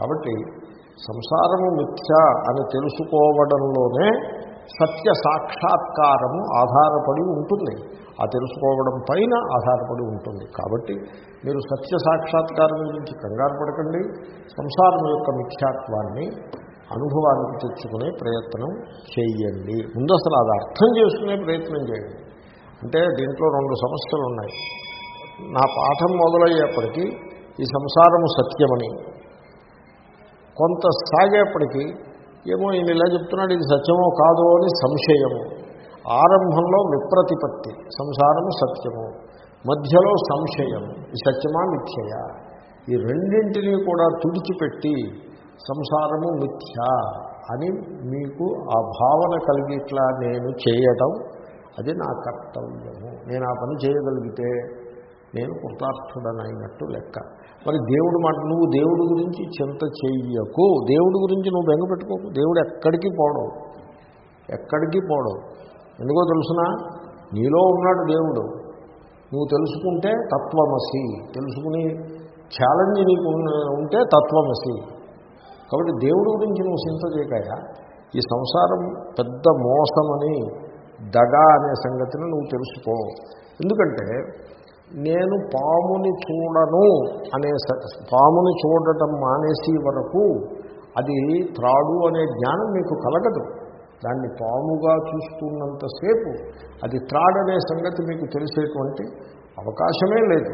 కాబట్టి సంసారము మిథ్య అని తెలుసుకోవడంలోనే సత్య సాక్షాత్కారము ఆధారపడి ఉంటుంది. ఆ తెలుసుకోవడం పైన ఆధారపడి ఉంటుంది. కాబట్టి మీరు సత్య సాక్షాత్కారం గురించి కంగారు పడకండి. సంసారం యొక్క మిథ్యాత్వాన్ని అనుభవానికి తెచ్చుకునే ప్రయత్నం చేయండి. ముందు అసలు అది అర్థం చేసుకునే ప్రయత్నం చేయండి. అంటే దీంట్లో రెండు సమస్యలు ఉన్నాయి. నా పాఠం మొదలయ్యేప్పటికీ ఈ సంసారము సత్యమని కొంత సాగేప్పటికీ ఏమో ఈయన ఇలా చెప్తున్నాడు ఇది సత్యమో కాదో అని సంశయము. ఆరంభంలో విప్రతిపత్తి సంసారము సత్యము. మధ్యలో సంశయము ఈ సత్యమా మిథ్యయ? ఈ రెండింటినీ కూడా తుడిచిపెట్టి సంసారము మిథ్య అని మీకు ఆ భావన కలిగిట్లా నేను చేయడం అది నా కర్తవ్యము. నేను ఆ పని చేయగలిగితే నేను కృతార్థుడనైనట్టు లెక్క. మరి దేవుడు మాట నువ్వు దేవుడి గురించి చింత చెయ్యకు. దేవుడి గురించి నువ్వు బెంగ పెట్టుకోకు. దేవుడు ఎక్కడికి పోవడం ఎక్కడికి పోవడం ఎందుకో తెలుసునా? నీలో ఉన్నాడు దేవుడు. నువ్వు తెలుసుకుంటే తత్వమసి. తెలుసుకుని ఛాలెంజ్ నీకు ఉంటే తత్వమసి. కాబట్టి దేవుడి గురించి నువ్వు చింత చేయకాయ ఈ సంసారం పెద్ద మోసమని దగా అనే సంగతిని నువ్వు తెలుసుకో. ఎందుకంటే నేను పాముని చూడను అనే పాముని చూడటం మానేసి వరకు అది త్రాడు అనే జ్ఞానం మీకు కలగదు. దాన్ని పాముగా చూస్తున్నంతసేపు అది త్రాడనే సంగతి మీకు తెలిసేటువంటి అవకాశమే లేదు.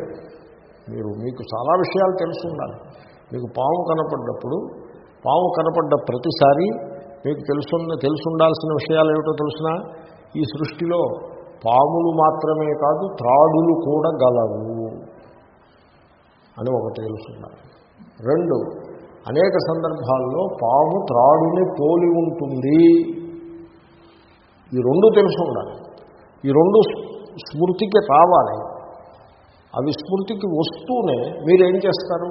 మీరు మీకు చాలా విషయాలు తెలుసుండాలి. మీకు పాము కనపడ్డప్పుడు పాము కనపడ్డ ప్రతిసారి మీకు తెలుసు తెలుసుండాల్సిన విషయాలు ఏమిటో తెలుసిన ఈ సృష్టిలో పాములు మాత్రమే కాదు త్రాడులు కూడా గలవు అని ఒకటి తెలుసున్నారు. రెండు అనేక సందర్భాల్లో పాము త్రాడుని పోలి ఉంటుంది. ఈ రెండు తెలుసు ఉండాలి. ఈ రెండు స్మృతికి రావాలి. అవి స్మృతికి వస్తూనే మీరేం చేస్తారు?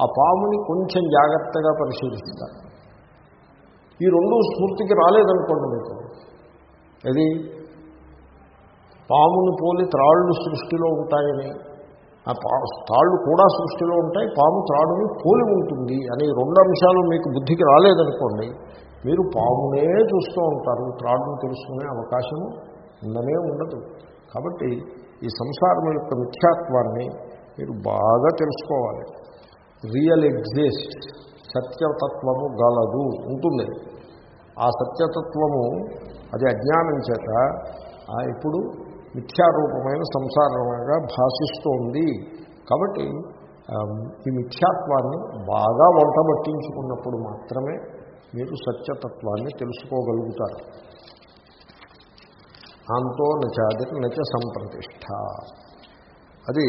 ఆ పాముని కొంచెం జాగ్రత్తగా పరిశీలిస్తారు. ఈ రెండు స్మృతికి రాలేదనుకోండి మీకు. అది పాముని పోలి త్రాళ్ళు సృష్టిలో ఉంటాయని. ఆ తాళ్ళు త్రాళ్ళు కూడా సృష్టిలో ఉంటాయి పాము త్రాడుని పోలి ఉంటుంది అని రెండు అంశాలు మీకు బుద్ధికి రాలేదనుకోండి మీరు పామునే చూస్తూ ఉంటారు త్రాడును తెలుసుకునే అవకాశము ఉండనే ఉండదు. కాబట్టి ఈ సంసారం యొక్క మిథ్యాత్వాన్ని మీరు బాగా తెలుసుకోవాలి. రియల్ ఎగ్జిస్ట్ సత్యతత్వము గలదు ఉంటుంది. ఆ సత్యతత్వము అది అజ్ఞానం చేత ఇప్పుడు మిథ్యారూపమైన సంసారంగా భాషిస్తోంది. కాబట్టి ఈ మిథ్యాత్వాన్ని బాగా వంట పట్టించుకున్నప్పుడు మాత్రమే మీరు సత్యతత్వాన్ని తెలుసుకోగలుగుతారు. అంతో నచాది నచ సంప్రతిష్ట అది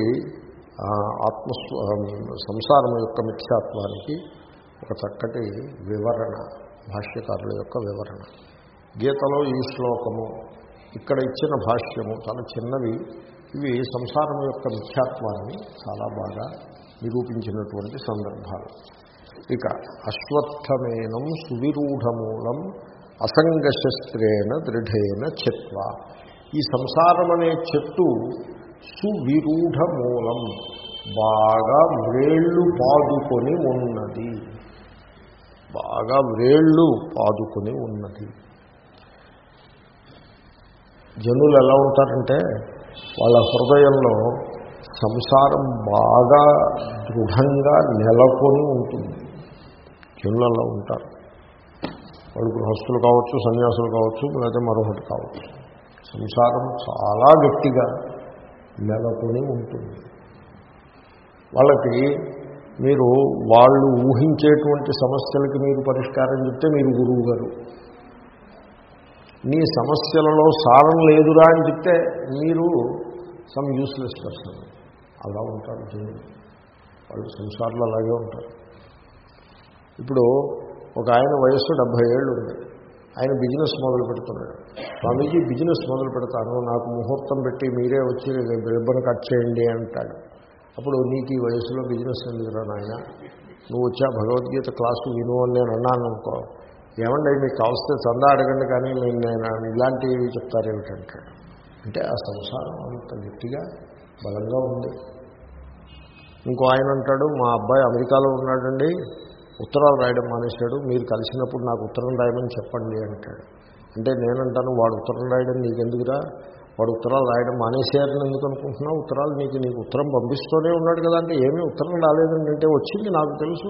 ఆ, ఆత్మస్వ సంసారం యొక్క మిథ్యాత్వానికి ఒక చక్కటి వివరణ భాష్యకారుల యొక్క వివరణ. గీతలో ఈ శ్లోకము ఇక్కడ ఇచ్చిన భాష్యము చాలా చిన్నవి. ఇవి సంసారం యొక్క మిథ్యాత్వాన్ని చాలా బాగా నిరూపించినటువంటి సందర్భాలు. ఇక అశ్వత్థమేనం సువిరూఢమూలం అసంగశస్త్రేణ దృఢేన చెత్వ. ఈ సంసారం అనే చెట్టు సువిరూఢ మూలం బాగా వ్రేళ్ళు పాదుకొని ఉన్నది. బాగా వ్రేళ్ళు పాదుకొని ఉన్నది. జనులు ఎలా ఉంటారంటే వాళ్ళ హృదయంలో సంసారం బాగా దృఢంగా నెలకొని ఉంటుంది. జనులు అలా ఉంటారు. వాళ్ళు గృహస్థులు కావచ్చు సన్యాసులు కావచ్చు లేకపోతే మరొకటి కావచ్చు. సంసారం చాలా గట్టిగా నెలకొని ఉంటుంది. వాళ్ళకి మీరు వాళ్ళు ఊహించేటువంటి సమస్యలకి మీరు పరిష్కారం చెప్తే మీరు గురువు గారు. నీ సమస్యలలో సారం లేదురా అని చెప్తే మీరు సమ్ యూస్లెస్ పర్సన్ అలా ఉంటారు జనులు వాళ్ళు సంసార్లు అలాగే ఉంటారు. ఇప్పుడు ఒక ఆయన వయస్సు డెబ్భై ఏళ్ళు ఉంది. ఆయన బిజినెస్ మొదలు పెడుతున్నాడు. స్వామీజీ బిజినెస్ మొదలు పెడతాను. నాకు ముహూర్తం పెట్టి మీరే వచ్చి రిబ్బన్ కట్ చేయండి అంటాడు. అప్పుడు నీకు ఈ వయసులో బిజినెస్ ఎందుకురా నాయన? నువ్వు వచ్చా భగవద్గీత క్లాసు విను అని నేను అన్నాను అనుకో ఏమండి మీకు కావస్తే చందా అడగండి కానీ నేను నేను ఇలాంటివి చెప్తారేమిటంటాడు అంటే ఆ సంసారం అంత గట్టిగా బలంగా ఉంది. ఇంకో ఆయన అంటాడు మా అబ్బాయి అమెరికాలో ఉన్నాడండి ఉత్తరాలు రాయడం మానేశాడు మీరు కలిసినప్పుడు నాకు ఉత్తరం రాయమని చెప్పండి అంటాడు. అంటే నేనంటాను వాడు ఉత్తరం రాయడం నీకెందుకురా? వాడు ఉత్తరాలు రాయడం మానేశారని ఎందుకు అనుకుంటున్నావు? ఉత్తరాలు నీకు నీకు ఉత్తరం పంపిస్తూనే ఉన్నాడు కదా అంటే ఏమీ ఉత్తరం రాలేదండి. అంటే వచ్చింది నాకు తెలుసు.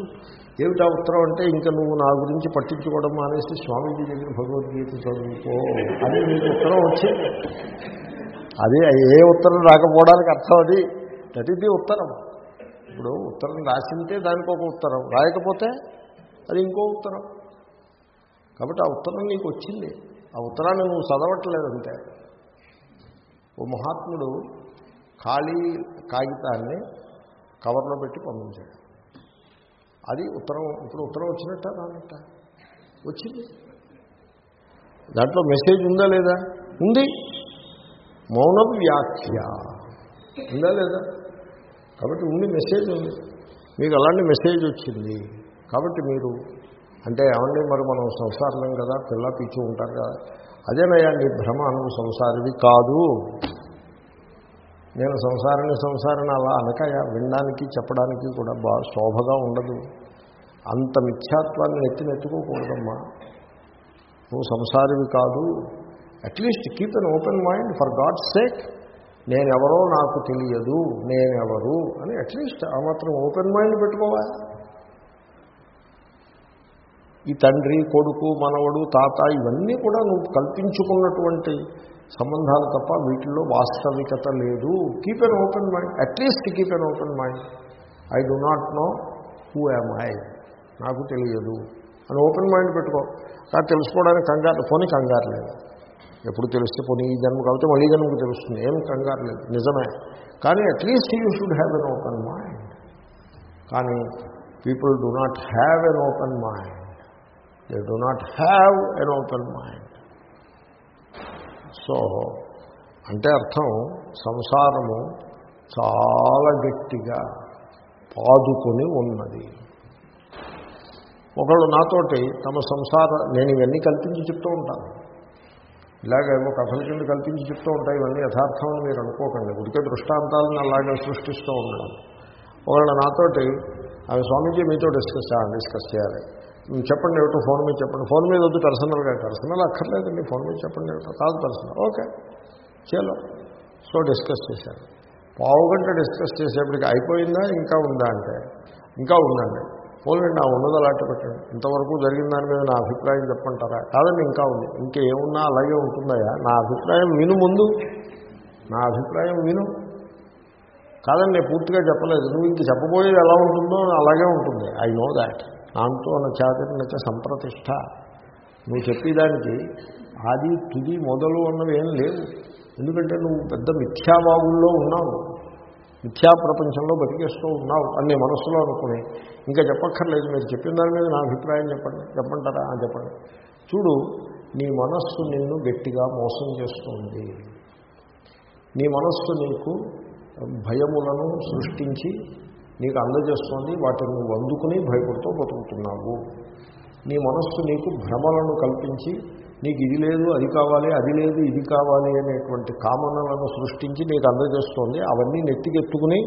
ఏమిటా ఉత్తరం అంటే ఇంకా నువ్వు నా గురించి పట్టించుకోవడం మానేసి స్వామీజీ దగ్గర భగవద్గీత చదువుకో అని నీకు ఉత్తరం వచ్చింది అది ఏ ఉత్తరం రాకపోవడానికి అర్థం అది? దట్ ఇది ఉత్తరం. ఇప్పుడు ఉత్తరం రాసింటే దానికి ఒక ఉత్తరం రాయకపోతే అది ఇంకో ఉత్తరం. కాబట్టి ఆ ఉత్తరం నీకు వచ్చింది. ఆ ఉత్తరాన్ని నువ్వు చదవట్లేదంటే ఓ మహాత్ముడు ఖాళీ కాగితాన్ని కవర్లో పెట్టి పంపించాడు. అది ఉత్తరం ఇప్పుడు ఉత్తరం వచ్చినట్ట రానట్ట? వచ్చింది. దాంట్లో మెసేజ్ ఉందా లేదా? ఉంది. మౌన వ్యాఖ్య ఉందా లేదా? కాబట్టి ఉంది మెసేజ్ ఉంది. మీకు అలాంటి మెసేజ్ వచ్చింది. కాబట్టి మీరు అంటే ఏమండి మరి మనం సంసారం కదా పిల్ల పీచు ఉంటారు కదా. అదేనయ్యా నీ భ్రమ నువ్వు సంసారివి కాదు. నేను సంసారాన్ని సంసారాన్ని అలా అనకయా వినడానికి చెప్పడానికి కూడా బాగా శోభగా ఉండదు. అంత మిథ్యాత్వాన్ని నెత్తినెత్తుకోకూడదమ్మా నువ్వు సంసారివి కాదు. At least keep an open mind for God sake నేనెవరో నాకు తెలియదు. నేనెవరు అని అట్లీస్ట్ ఆ మాత్రం ఓపెన్ మైండ్ పెట్టుకోవాలి ఈ తండ్రి కొడుకు మనవడు తాత ఇవన్నీ కూడా నువ్వు కల్పించుకున్నటువంటి సంబంధాలు తప్ప వీటిల్లో వాస్తవికత లేదు. Keep an open mind at least keep an open mind I do not know who am I నాకు తెలియదు. అని ఓపెన్ మైండ్ పెట్టుకో. కానీ తెలుసుకోవడానికి కంగారు పోనీ కంగారు లేదు. ఎప్పుడు తెలిస్తే పోనీ ఈ జన్మ కాబట్టి మళ్ళీ జన్మకు తెలుస్తుంది. ఏం కంగారు లేదు. నిజమే. కానీ at least you should have an open mind కానీ people do not have an open mind they do not have an open mind so అంటే అర్థం సంసారము చాలా గట్టిగా పాదుకొని ఉన్నది. ఒకళ్ళు నాతోటి తమ సంసార నేను ఇవన్నీ కల్పించి చెప్తూ ఉంటాను. ఇలాగేమో కథల కింద కల్పించి చెప్తూ ఉంటాయి ఇవన్నీ యథార్థమని మీరు అనుకోకండి. ఉడికే దృష్టాంతాలను అలాగే సృష్టిస్తూ ఉండడం ఒకళ్ళు నాతోటి అవి స్వామీజీ మీతో డిస్కస్ డిస్కస్ చేయాలి. చెప్పండి ఏమిటో ఫోన్ మీద చెప్పండి. ఫోన్ మీద వద్దు పర్సనల్గా పర్సనల్ అక్కర్లేదండి ఫోన్ మీద చెప్పండి ఏమిటో. కాదు పర్సనల్ ఓకే. చలో. సో డిస్కస్ చేశారు. పావు గంట డిస్కస్ చేసేప్పటికి అయిపోయిందా ఇంకా ఉందా అంటే? ఇంకా ఉందండి. పోలండి నా ఉన్నది అలాంటి పెట్టండి. ఇంతవరకు జరిగిన దాని మీద నా అభిప్రాయం చెప్పంటారా కాదండి ఇంకా ఉంది. ఇంకేమున్నా అలాగే ఉంటుందయా నా అభిప్రాయం విను ముందు. నా అభిప్రాయం విను. కాదండి నేను పూర్తిగా చెప్పలేదు. నువ్వు ఇంక చెప్పబోయేది ఎలా ఉంటుందో అలాగే ఉంటుంది. ఐ నో దాట్ నాంతో చాతుర్నచ సంప్రతిష్ట. నువ్వు చెప్పేదానికి ఆది తుది మొదలు అన్నవి ఏం లేవు. ఎందుకంటే నువ్వు పెద్ద మిథ్యాబాబుల్లో ఉన్నావు. మిథ్యా ప్రపంచంలో బతికేస్తూ ఉన్నావు అని నీ మనస్సులో అనుకుని. ఇంకా చెప్పక్కర్లేదు మీరు చెప్పిన దాని మీద నా అభిప్రాయం చెప్పండి. చెప్పంటారా? చెప్పండి. చూడు నీ మనస్సు నిన్ను గట్టిగా మోసం చేస్తుంది. నీ మనస్సు నీకు భయములను సృష్టించి నీకు అందజేస్తోంది వాటిని నువ్వు అందుకుని భయపడుతూ బతుకుతున్నావు. నీ మనస్సు నీకు భ్రమలను కల్పించి నీకు ఇది లేదు అది కావాలి అది లేదు ఇది కావాలి అనేటువంటి కామనలను సృష్టించి నీకు అందజేస్తోంది అవన్నీ నెత్తికెత్తుకుని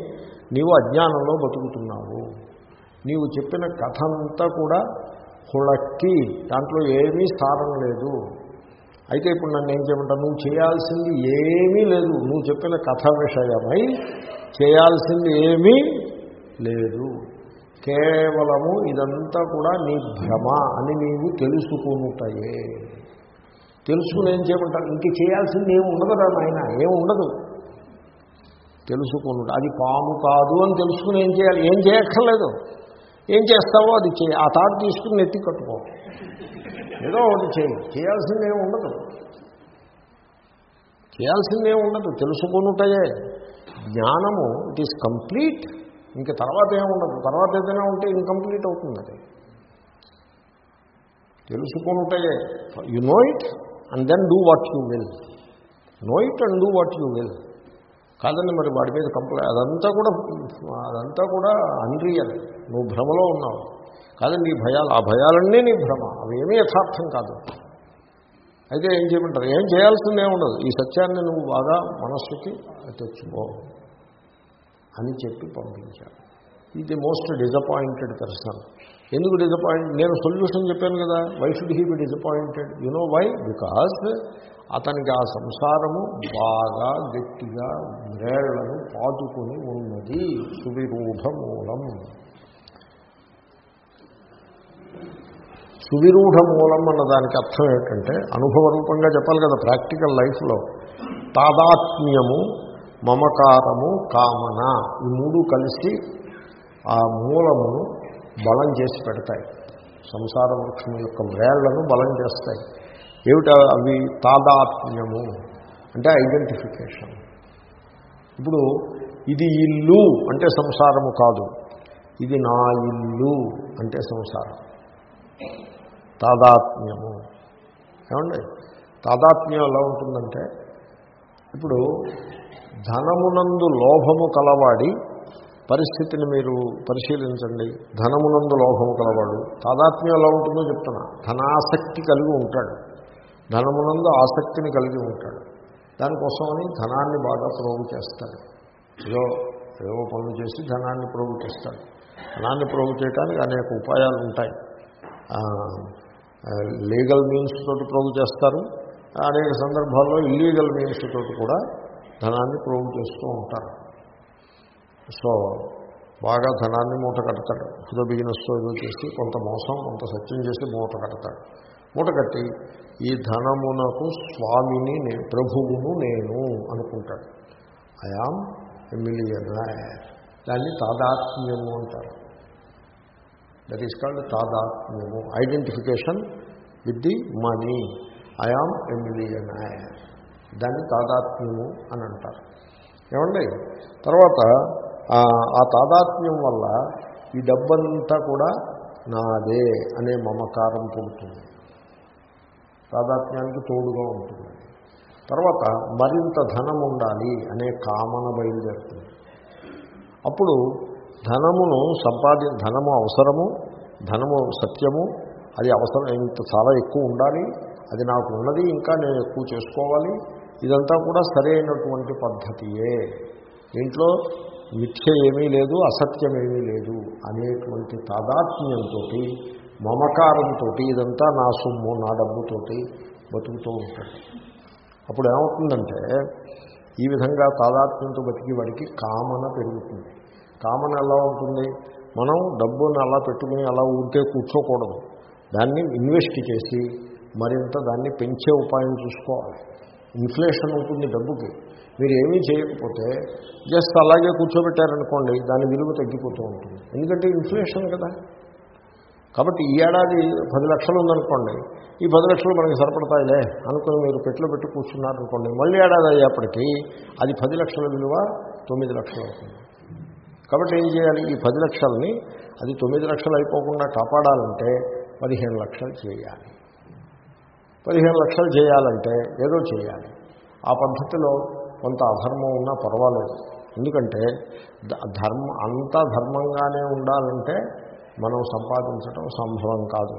నీవు అజ్ఞానంలో బతుకుతున్నావు. నీవు చెప్పిన కథ అంతా కూడా హుళక్కి దాంట్లో ఏమీ సారం లేదు. అయితే ఇప్పుడు నన్ను ఏం చేయమంటావు నువ్వు చేయాల్సింది ఏమీ లేదు. నువ్వు చెప్పిన కథ విషయమై చేయాల్సింది ఏమీ లేదు. కేవలము ఇదంతా కూడా నీ భ్రమ అని నీవు తెలుసుకుంటాయే తెలుసుకుని ఏం చేయమంటారు ఇంక చేయాల్సింది ఏమి ఉండదు రా నాయన ఏమి ఉండదు. అది పాము కాదు అని తెలుసుకుని ఏం చేయాలి? ఏం చేయక్కర్లేదు. ఏం చేస్తావో అది చేయి. ఆ తాడు తీసుకుని నెత్తి కట్టుకో. ఏదో ఒకటి చేయి. చేయాల్సింది ఏమి ఉండదు. చేయాల్సింది ఉండదు. తెలుసుకునుటయే. జ్ఞానము ఇట్ ఈస్ కంప్లీట్ ఇంక తర్వాత ఏముండదు తర్వాత ఏదైనా ఉంటే ఇన్కంప్లీట్ అవుతుంది అది. తెలుసుకుంటే you know it and then do what you will know it and do what you will కాదండి మరి వాడి మీద కంప్లైంట్ అదంతా కూడా అదంతా కూడా అన్రియల్ నువ్వు భ్రమలో ఉన్నావు. కాదండి నీ భయాలు ఆ భయాలన్నీ నీ భ్రమ. అవేమీ యథార్థం కాదు. అయితే ఏం చేయమంటారు? ఏం చేయాల్సిందే ఉండదు. ఈ సత్యాన్ని నువ్వు బాగా మనస్సుకి తెచ్చుకో. అని చెప్పి పంపించారు. ఇది మోస్ట్ డిజపాయింటెడ్ పర్సన్ ఎందుకు డిజపాయింట్ నేను సొల్యూషన్ చెప్పాను కదా why should he be disappointed you know why because అతనికి ఆ సంసారము బాగా గట్టిగా వ్రేళ్ళను పాదుకొని ఉన్నది. సువిరూఢ మూలం. సువిరూఢ మూలం అన్న దానికి అర్థం ఏంటంటే అనుభవ రూపంగా చెప్పాలి కదా ప్రాక్టికల్ లైఫ్లో తాదాత్మ్యము మమకారము కామన ఈ మూడు కలిసి ఆ మూలమును బలం చేసి పెడతాయి. సంసార వృక్షం యొక్క వేళ్ళను బలం చేస్తాయి. ఏమిట అవి? తాదాత్మ్యము అంటే ఐడెంటిఫికేషన్. ఇప్పుడు ఇది ఇల్లు అంటే సంసారము కాదు. ఇది నా ఇల్లు అంటే సంసారం. తాదాత్మ్యము. ఏమండి? తాదాత్మ్యం ఎలా ఉంటుందంటే ఇప్పుడు ధనమునందు లోభము కలవాడి పరిస్థితిని మీరు పరిశీలించండి. ధనమునందు లోభము కలవాడు. తాదాత్మ్యం ఎలా ఉంటుందో చెప్తున్నా. ధనాసక్తి కలిగి ఉంటాడు. ధనమునందు ఆసక్తిని కలిగి ఉంటాడు. దానికోసమని ధనాన్ని బాగా ప్రోగు చేస్తాడు. ఏదో ఏవో పనులు చేసి ధనాన్ని ప్రోగు చేస్తాడు. ధనాన్ని ప్రోగు చేయడానికి అనేక ఉపాయాలు ఉంటాయి. లీగల్ మీన్స్ తోటి ప్రోగు చేస్తారు. అనేక సందర్భాల్లో ఇల్లీగల్ మీన్స్ తోటి కూడా ధనాన్ని ప్రోగు చేస్తూ ఉంటారు. సో బాగా ధనాన్ని మూట కడతాడు. ఏదో బిజినెస్తో ఏదో చేసి కొంత మోసం కొంత సత్యం చేసి మూట కడతాడు. మూట కట్టి ఈ ధనమునకు స్వామిని నే- ప్రభువును నేను అనుకుంటాడు. ఐఆమ్ ఎమిలియన్ దాన్ని తాదాత్మ్యము అంటారు. That is called తాదాత్మ్యము. Identification with the money I am a millionaire దాన్ని తాదాత్మ్యము అని అంటారు. ఏమండి? తర్వాత ఆ తాదాత్మ్యం వల్ల ఈ డబ్బంతా కూడా నాదే అనే మమకారం పుడుతుంది. తాదాత్మ్యానికి తోడుగా ఉంటుంది. తర్వాత మరింత ధనం ఉండాలి అనే కామన బయలుదేరుతుంది. అప్పుడు ధనమును సంపాది ధనము అవసరము ధనము సత్యము అది అవసరం ఇంత చాలా ఎక్కువ ఉండాలి అది నాకు ఉన్నది ఇంకా నేను ఎక్కువ చేసుకోవాలి. ఇదంతా కూడా సరైనటువంటి పద్ధతియే. దీంట్లో మిథ్య ఏమీ లేదు అసత్యమేమీ లేదు అనేటువంటి తాదాత్మ్యంతో మమకారంతో ఇదంతా నా సొమ్ము నా డబ్బుతోటి బతుకుతూ ఉంటాడు అప్పుడు ఏమవుతుందంటే ఈ విధంగా తాదాత్మ్యంతో బతికి వాడికి కామన పెరుగుతుంది. కామన ఎలా ఉంటుంది? మనం డబ్బును అలా పెట్టుకుని అలా ఊరికే కూర్చోకూడదు. దాన్ని ఇన్వెస్ట్ చేసి మరింత దాన్ని పెంచే ఉపాయం చూసుకోవాలి. ఇన్ఫ్లేషన్ ఉంటుంది డబ్బుకి. మీరు ఏమీ చేయకపోతే జస్ట్ అలాగే కూర్చోబెట్టారనుకోండి దాని విలువ తగ్గిపోతూ ఉంటుంది. ఎందుకంటే ఇన్ఫ్లేషన్ కదా. కాబట్టి ఈ ఏడాది పది లక్షలు ఉందనుకోండి ఈ పది లక్షలు మనకి సరిపడతాయిలే అనుకుని మీరు పెట్టులో పెట్టి కూర్చున్నారనుకోండి మళ్ళీ ఏడాది అయ్యేప్పటికీ అది పది లక్షల విలువ తొమ్మిది లక్షలు అవుతుంది. కాబట్టి ఏం చేయాలి? ఈ పది లక్షల్ని అది తొమ్మిది లక్షలు అయిపోకుండా కాపాడాలంటే పదిహేను లక్షలు చేయాలి. పదిహేను లక్షలు చేయాలంటే ఏదో చేయాలి. ఆ పద్ధతిలో కొంత అధర్మం ఉన్నా పర్వాలేదు. ఎందుకంటే ధర్మ అంతా ధర్మంగానే ఉండాలంటే మనం సంపాదించడం సంభవం కాదు.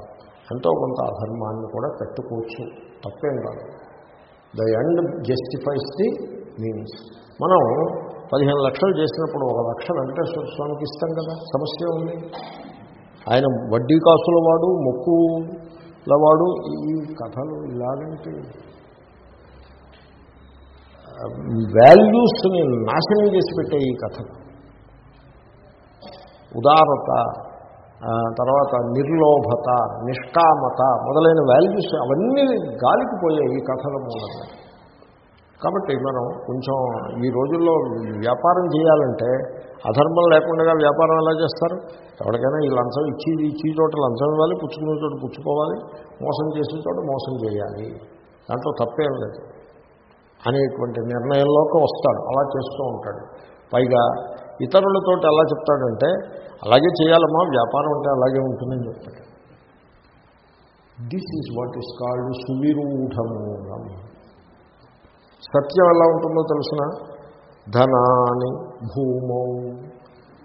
ఎంతో కొంత అధర్మాన్ని కూడా పెట్టుకోవచ్చు. తప్పేం కాదు. The end justifies the means. మనం పదిహేను లక్షలు చేసినప్పుడు ఒక లక్ష వెంకటేశ్వర స్వామికి ఇస్తాం కదా సమస్య ఉంది. ఆయన వడ్డీ కాసుల వాడు ఇలా వాడు ఈ కథలు ఇలాగంటే వాల్యూస్ని నాశనం చేసి పెట్టే ఈ కథలు. ఉదారత తర్వాత నిర్లోభత నిష్కామత మొదలైన వాల్యూస్ అవన్నీ గాలికి పోయాయి ఈ కథల మూలంగా. కాబట్టి మనం కొంచెం ఈ రోజుల్లో వ్యాపారం చేయాలంటే అధర్మం లేకుండా వ్యాపారం ఎలా చేస్తారు? ఎవరికైనా ఈ లంచం ఇచ్చి ఇచ్చి చోట లంచం ఇవ్వాలి పుచ్చుకునే చోట పుచ్చుకోవాలి మోసం చేసిన చోట మోసం చేయాలి. దాంట్లో తప్పేం లేదు. అనేటువంటి నిర్ణయంలోకి వస్తాడు. అలా చేస్తూ ఉంటాడు. పైగా ఇతరులతో ఎలా చెప్తాడంటే అలాగే చేయాలమ్మా వ్యాపారం అంటే అలాగే ఉంటుందని చెప్తాడు. This is what is called సువిరూఢమూలం. సత్యం ఎలా ఉంటుందో తెలుసిన? ధనాని భూమౌ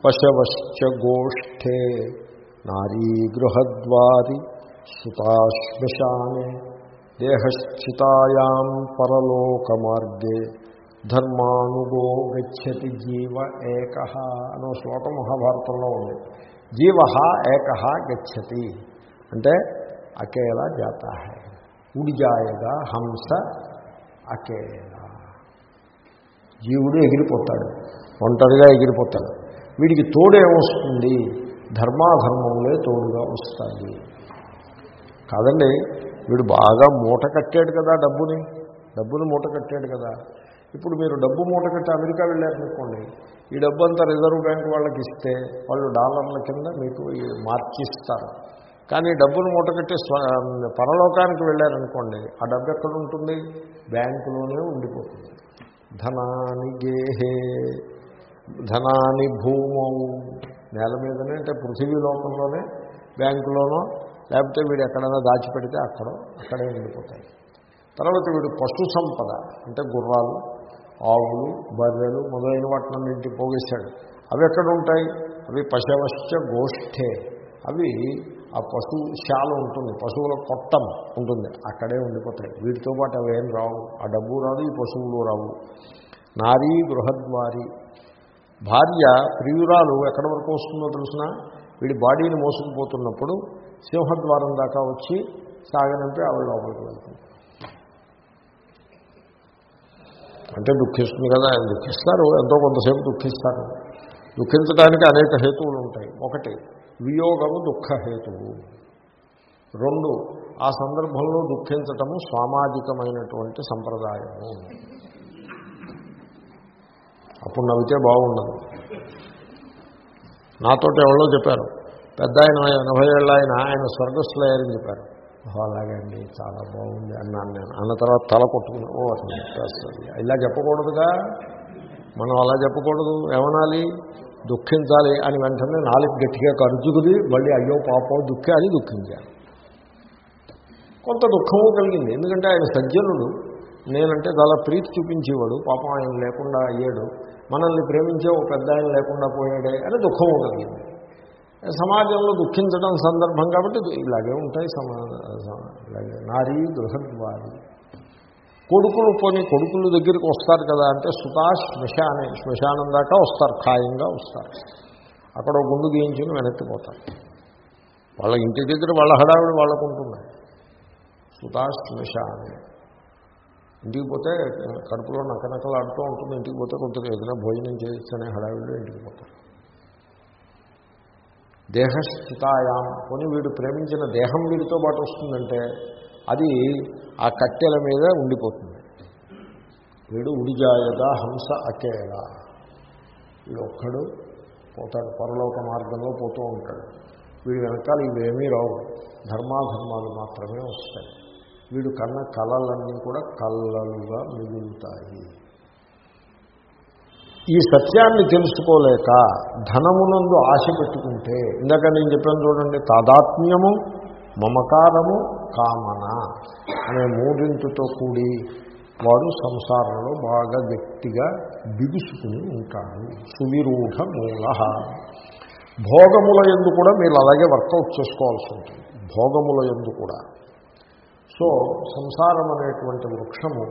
పశవశ్చ గోష్ఠే నారీ గృహద్వారి సుతాశ్మశానే దేహశ్చితాయాం పరలోకమార్గే ధర్మానుగో గచ్చతి జీవ ఏక అనో శ్లోకం మహాభారతంలో ఉంది. జీవ ఏక గచ్చతి. అంటే అకేలా జాత హై ఉడిజాయగా హంస అకేలా. జీవుడు ఎగిరిపోతాడు. ఒంటరిగా ఎగిరిపోతాడు. వీడికి తోడేమొస్తుంది ధర్మాధర్మములే తోడుగా వస్తాయి. కాదండి వీడు బాగా మూట కట్టాడు కదా డబ్బుని. డబ్బుని మూట కట్టాడు కదా. ఇప్పుడు మీరు డబ్బు మూట కట్టి అమెరికా వెళ్ళారనుకోండి ఈ డబ్బు అంతా రిజర్వ్ బ్యాంక్ వాళ్ళకి ఇస్తే వాళ్ళు డాలర్ల కింద మీకు మార్చిస్తారు. కానీ డబ్బును మూట కట్టి పరలోకానికి వెళ్ళారనుకోండి ఆ డబ్బు ఎక్కడ ఉంటుంది బ్యాంకులోనే ఉండిపోతుంది. ధనాని గేహే ధనాని భూమౌ. నేల మీదనే అంటే పృథివీ లోకంలోనే బ్యాంకులోనో లేకపోతే వీడు ఎక్కడైనా దాచిపెడితే అక్కడో అక్కడే ఉండిపోతాయి. తర్వాత వీడు పశు సంపద అంటే గుర్రాలు ఆవులు బర్రెలు మొదలైన వాటినన్నింటి పోగేశాడు. అవి ఎక్కడ ఉంటాయి? అవి పశవశ్చ గోష్ఠే. అవి ఆ పశుశాల ఉంటుంది పశువుల కొట్టం ఉంటుంది అక్కడే ఉండిపోతాయి. వీటితో పాటు అవి ఏం రావు? ఆ డబ్బు రాదు ఈ పశువులు రావు. నారీ బృహద్వారి. భార్య ప్రియురాలు ఎక్కడి వరకు వస్తుందో తెలిసిన? వీడి బాడీని మోసుకుపోతున్నప్పుడు సింహద్వారం దాకా వచ్చి సాగనంపి ఆవిడ లోపలికి వెళ్తుంది. అంటే దుఃఖిస్తుంది కదా ఆయన దుఃఖిస్తారు ఎంతో కొంతసేపు దుఃఖిస్తారు. దుఃఖించడానికి అనేక హేతువులు ఉంటాయి. ఒకటి వియోగము దుఃఖహేతువు. రెండు ఆ సందర్భంలో దుఃఖించటము సామాజికమైనటువంటి సంప్రదాయము. అప్పుడు నవ్వితే బాగుండదు. నాతోటి ఎవరో చెప్పారు. పెద్ద ఆయన ఎనభై ఏళ్ళ ఆయన ఆయన స్వర్గస్థులయ్యారని చెప్పారు. అలాగే అండి చాలా బాగుంది అన్నాను నేను. అన్న తర్వాత తల కొట్టుకుని ఓ అతను ఇలా చెప్పకూడదుగా. మనం అలా చెప్పకూడదు. ఏమనాలి? దుఃఖించాలి అని వెంటనే నాలుగు గట్టిగా కరుచుకుది మళ్ళీ అయ్యో పాపం దుఃఖే అని దుఃఖించాను కొంత దుఃఖము కలిగింది. ఎందుకంటే ఆయన సజ్జనుడు. నేనంటే చాలా ప్రీతి చూపించేవాడు. పాపం ఆయన లేకుండా అయ్యాడు. మనల్ని ప్రేమించే ఒక పెద్ద ఆయన లేకుండా పోయాడే అని దుఃఖము కలిగింది. సమాజంలో దుఃఖించడం సందర్భం కాబట్టి ఇలాగే ఉంటాయి. సమా ఇలాగే నారీ గృహద్వారి. కొడుకులు పోని కొడుకుల దగ్గరికి వస్తారు కదా అంటే సుతా శ్మశానే శ్మశానం దాకా వస్తారు ఖాయంగా వస్తారు. అక్కడ గుండు గీయించుకుని వెనక్కిపోతారు. వాళ్ళ ఇంటి దగ్గర వాళ్ళ హడావిడి వాళ్ళకు ఉంటుంది సుతా శ్మశానే. ఇంటికి పోతే కడుపులో నకనకలాడుతూ ఉంటుంది ఇంటికి పోతే కొంత ఏదైనా భోజనం చేయొచ్చనే హడావిడిలో ఇంటికి పోతారు. దేహస్థితాయాం. కొని వీడు ప్రేమించిన దేహం వీడితో పాటు వస్తుందంటే అది ఆ కట్టెల మీద ఉండిపోతుంది. వీడు ఉడిజాయగా హంస అకేలా వీడు ఒక్కడు పోతాడు పరలోక మార్గంలో పోతూ ఉంటాడు. వీడు వెనకాల ఇవేమీ రావు ధర్మాధర్మాలు మాత్రమే వస్తాయి. వీడు కన్న కళలన్నీ కూడా కళ్ళలుగా మిగులుతాయి. ఈ సత్యాన్ని తెలుసుకోలేక ధనమునందు ఆశ పెట్టుకుంటే ఇందాక నేను చెప్పాను చూడండి తాదాత్మ్యము మమకారము కామన అనే మూడింటితో కూడి వాడు సంసారంలో బాగా గట్టిగా బిగుసుకుని ఉంటాడు. సువిరూఢ మూల. భోగముల ఎందు కూడా మీరు అలాగే వర్కౌట్ చేసుకోవాల్సి ఉంటుంది. భోగముల ఎందు కూడా. సో సంసారం అనేటువంటి వృక్షము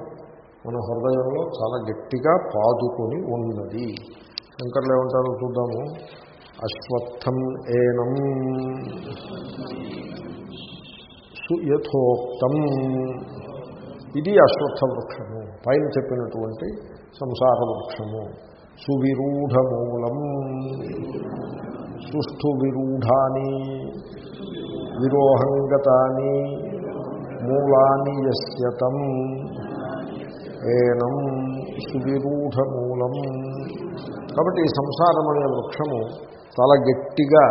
మన హృదయంలో చాలా గట్టిగా పాదుకొని ఉన్నది. శంకర్లు ఏమంటారో చూద్దాము. అశ్వత్థం ఏనం. సుయథోక్తం ఇది అశ్వత్థ వృక్షము పైన చెప్పినటువంటి సంసార వృక్షము సువిరూఢమూలం. సుష్ఠు విరూఢాని విరోహంగతాని మూలాని యస్యతం. ఏనం సువిరూఢమూలం. కాబట్టి ఈ సంసారం అనే వృక్షము చాలా గట్టిగా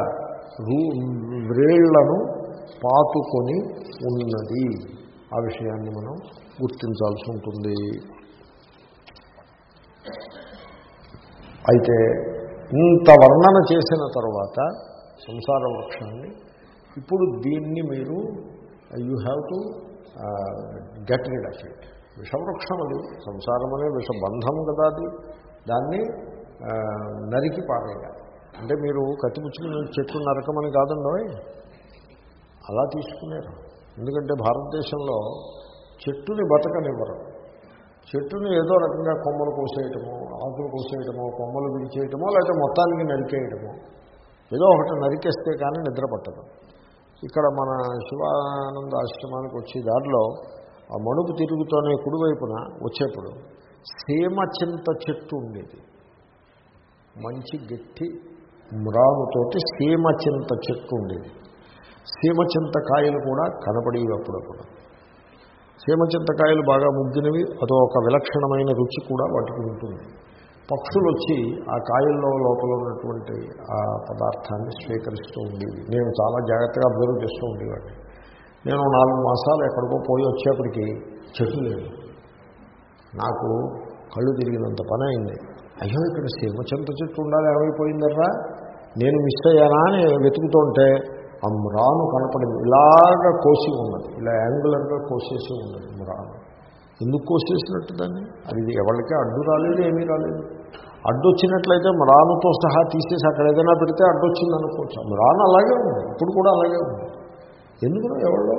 రూ వ్రేళ్ళను పాతుకొని ఉన్నది. ఆ విషయాన్ని మనం గుర్తించాల్సి ఉంటుంది. అయితే ఇంత వర్ణన చేసిన తర్వాత సంసార వృక్షాన్ని ఇప్పుడు దీన్ని మీరు you have to get rid of it విషవృక్షం అది. సంసారం అనే విషబంధం కదా అది. దాన్ని నరికి పారేయాలి. అంటే మీరు కట్టిపుచ్చుకుని చెట్లు నరకమని కాదండి అలా తీసుకున్నారు ఎందుకంటే భారతదేశంలో చెట్టుని బతకనివ్వరు. చెట్టుని ఏదో రకంగా కొమ్మలు కోసేయటమో ఆకులు కోసేయటమో కొమ్మలు విడిచేయటమో లేకపోతే మొత్తానికి నరికేయటమో. ఏదో ఒకటి నరికేస్తే కానీ నిద్ర పట్టదు. ఇక్కడ మన శివానంద ఆశ్రమానికి వచ్చే దారిలో ఆ మణుపు తిరుగుతూనే కుడివైపున వచ్చేప్పుడు సీమ చింత చెట్టు ఉండేది. మంచి గట్టి మ్రాముతోటి సీమ చింత చెట్టు ఉండేది. సీమచింతకాయలు కూడా కనపడేవి అప్పుడప్పుడు సీమచింతకాయలు బాగా ముగ్గినవి అదో ఒక విలక్షణమైన రుచి కూడా వాటికి ఉంటుంది. పక్షులు వచ్చి ఆ కాయల్లో లోపల ఉన్నటువంటి ఆ పదార్థాన్ని స్వీకరిస్తూ ఉండేవి. నేను చాలా జాగ్రత్తగా అబ్జర్వ్ చేస్తూ ఉండేవాడిని. నేను నాలుగు మాసాలు ఎక్కడికో పోయి వచ్చేప్పటికి చెట్టు లేదు. నాకు కళ్ళు తిరిగినంత పని అయింది. అయ్యో ఇక్కడ సీమచింత చెట్టు ఉండాలి ఏమైపోయిందర్రా? నేను మిస్ అయ్యానా అని వెతుకుతుంటే ఆ మ్రాను కనపడింది. ఇలాగ కోసి ఉన్నది. ఇలా యాంగులర్గా కోసేసి ఉన్నది మ్రాను ఎందుకు కోసేసినట్టు దాన్ని? అది ఎవరికి అడ్డు రాలేదు ఏమీ రాలేదు. అడ్డు వచ్చినట్లయితే మ్రానుతో సహా తీసేసి అక్కడ ఏదైనా పెడితే అడ్డు వచ్చింది అనుకోవచ్చు మ్రాను అలాగే ఉంది. ఇప్పుడు కూడా అలాగే ఉంది. ఎందుకు ఎవరో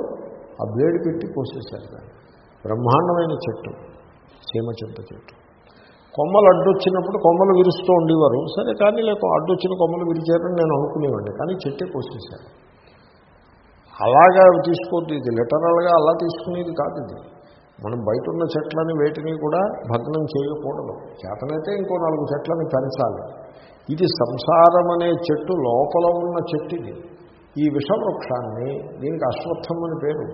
ఆ బ్లేడ్ పెట్టి కోసేశారు దాన్ని. బ్రహ్మాండమైన చెట్టు. సీమ చింత చెట్టు. కొమ్మలు అడ్డొచ్చినప్పుడు కొమ్మలు విరుస్తూ ఉండేవారు. సరే కానీ లేక అడ్డొచ్చిన కొమ్మలు విరిచారని నేను అనుకునేవాడిని. కానీ చెట్టే కోసేశారు. అలాగా తీసుకోవద్దు. ఇది లిటరల్గా అలా తీసుకునేది కాదు ఇది. మనం బయట ఉన్న చెట్లని వేటిని కూడా భగ్నం చేయకూడదు. చేతనైతే ఇంకో నాలుగు చెట్లని పెంచాలి. ఇది సంసారం అనే చెట్టు లోపల ఉన్న చెట్టు ఇది ఈ విషవృక్షాన్ని దీనికి అశ్వత్థం అని పేరు.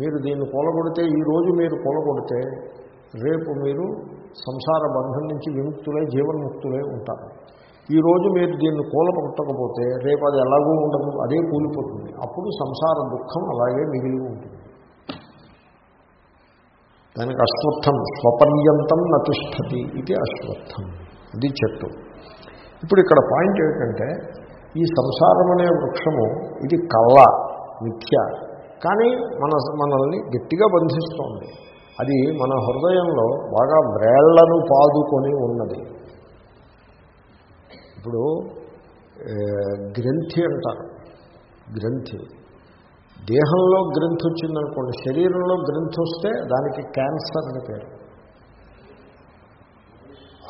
మీరు దీన్ని కూలగొడితే ఈరోజు మీరు కూలగొడితే రేపు మీరు సంసార బంధం నుంచి విముక్తులై జీవన్ముక్తులై ఉంటారు. ఈరోజు మీరు దీన్ని కూలగొట్టకపోతే రేపు అది ఎలాగూ ఉండదు అదే కూలిపోతుంది. అప్పుడు సంసార దుఃఖం అలాగే మిగిలి ఉంటుంది. దానికి అశ్వత్థం స్వపర్యంతం నతిష్టతి ఇది అశ్వత్థం. ఇది చెట్టు. ఇప్పుడు ఇక్కడ పాయింట్ ఏమిటంటే ఈ సంసారం అనే వృక్షము ఇది కళ్ళ మిథ్య. కానీ మన మనల్ని గట్టిగా బంధిస్తోంది. అది మన హృదయంలో బాగా వ్రేళ్ళను పాదుకొని ఉన్నది. ఇప్పుడు గ్రంథి అంటారు. గ్రంథి. దేహంలో గ్రంథి వచ్చిందనుకోండి శరీరంలో గ్రంథి వస్తే దానికి క్యాన్సర్ అని పేరు.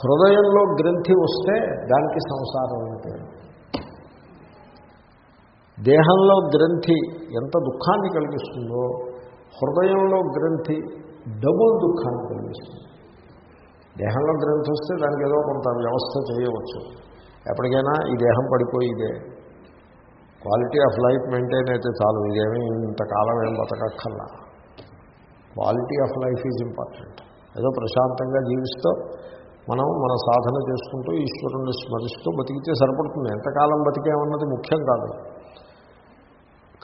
హృదయంలో గ్రంథి వస్తే దానికి సంసారం అని పేరు. దేహంలో గ్రంథి ఎంత దుఃఖాన్ని కలిగిస్తుందో హృదయంలో గ్రంథి డబుల్ దుఃఖాన్ని కలిగిస్తుంది. దేహంలో గ్రంథి వస్తే దానికి ఏదో కొంత వ్యవస్థ చేయవచ్చు. ఎప్పటికైనా ఈ దేహం పడిపోయిదే క్వాలిటీ ఆఫ్ లైఫ్ మెయింటైన్ అయితే చాలు ఇదేమీ ఇంతకాలం ఏం బతకక్కర్లా. Quality of life is important. ఏదో ప్రశాంతంగా జీవిస్తూ మనం మన సాధన చేసుకుంటూ ఈశ్వరుణ్ణి స్మరిస్తూ బతికితే సరిపడుతుంది. ఎంతకాలం బతికేమన్నది ముఖ్యం కాదు.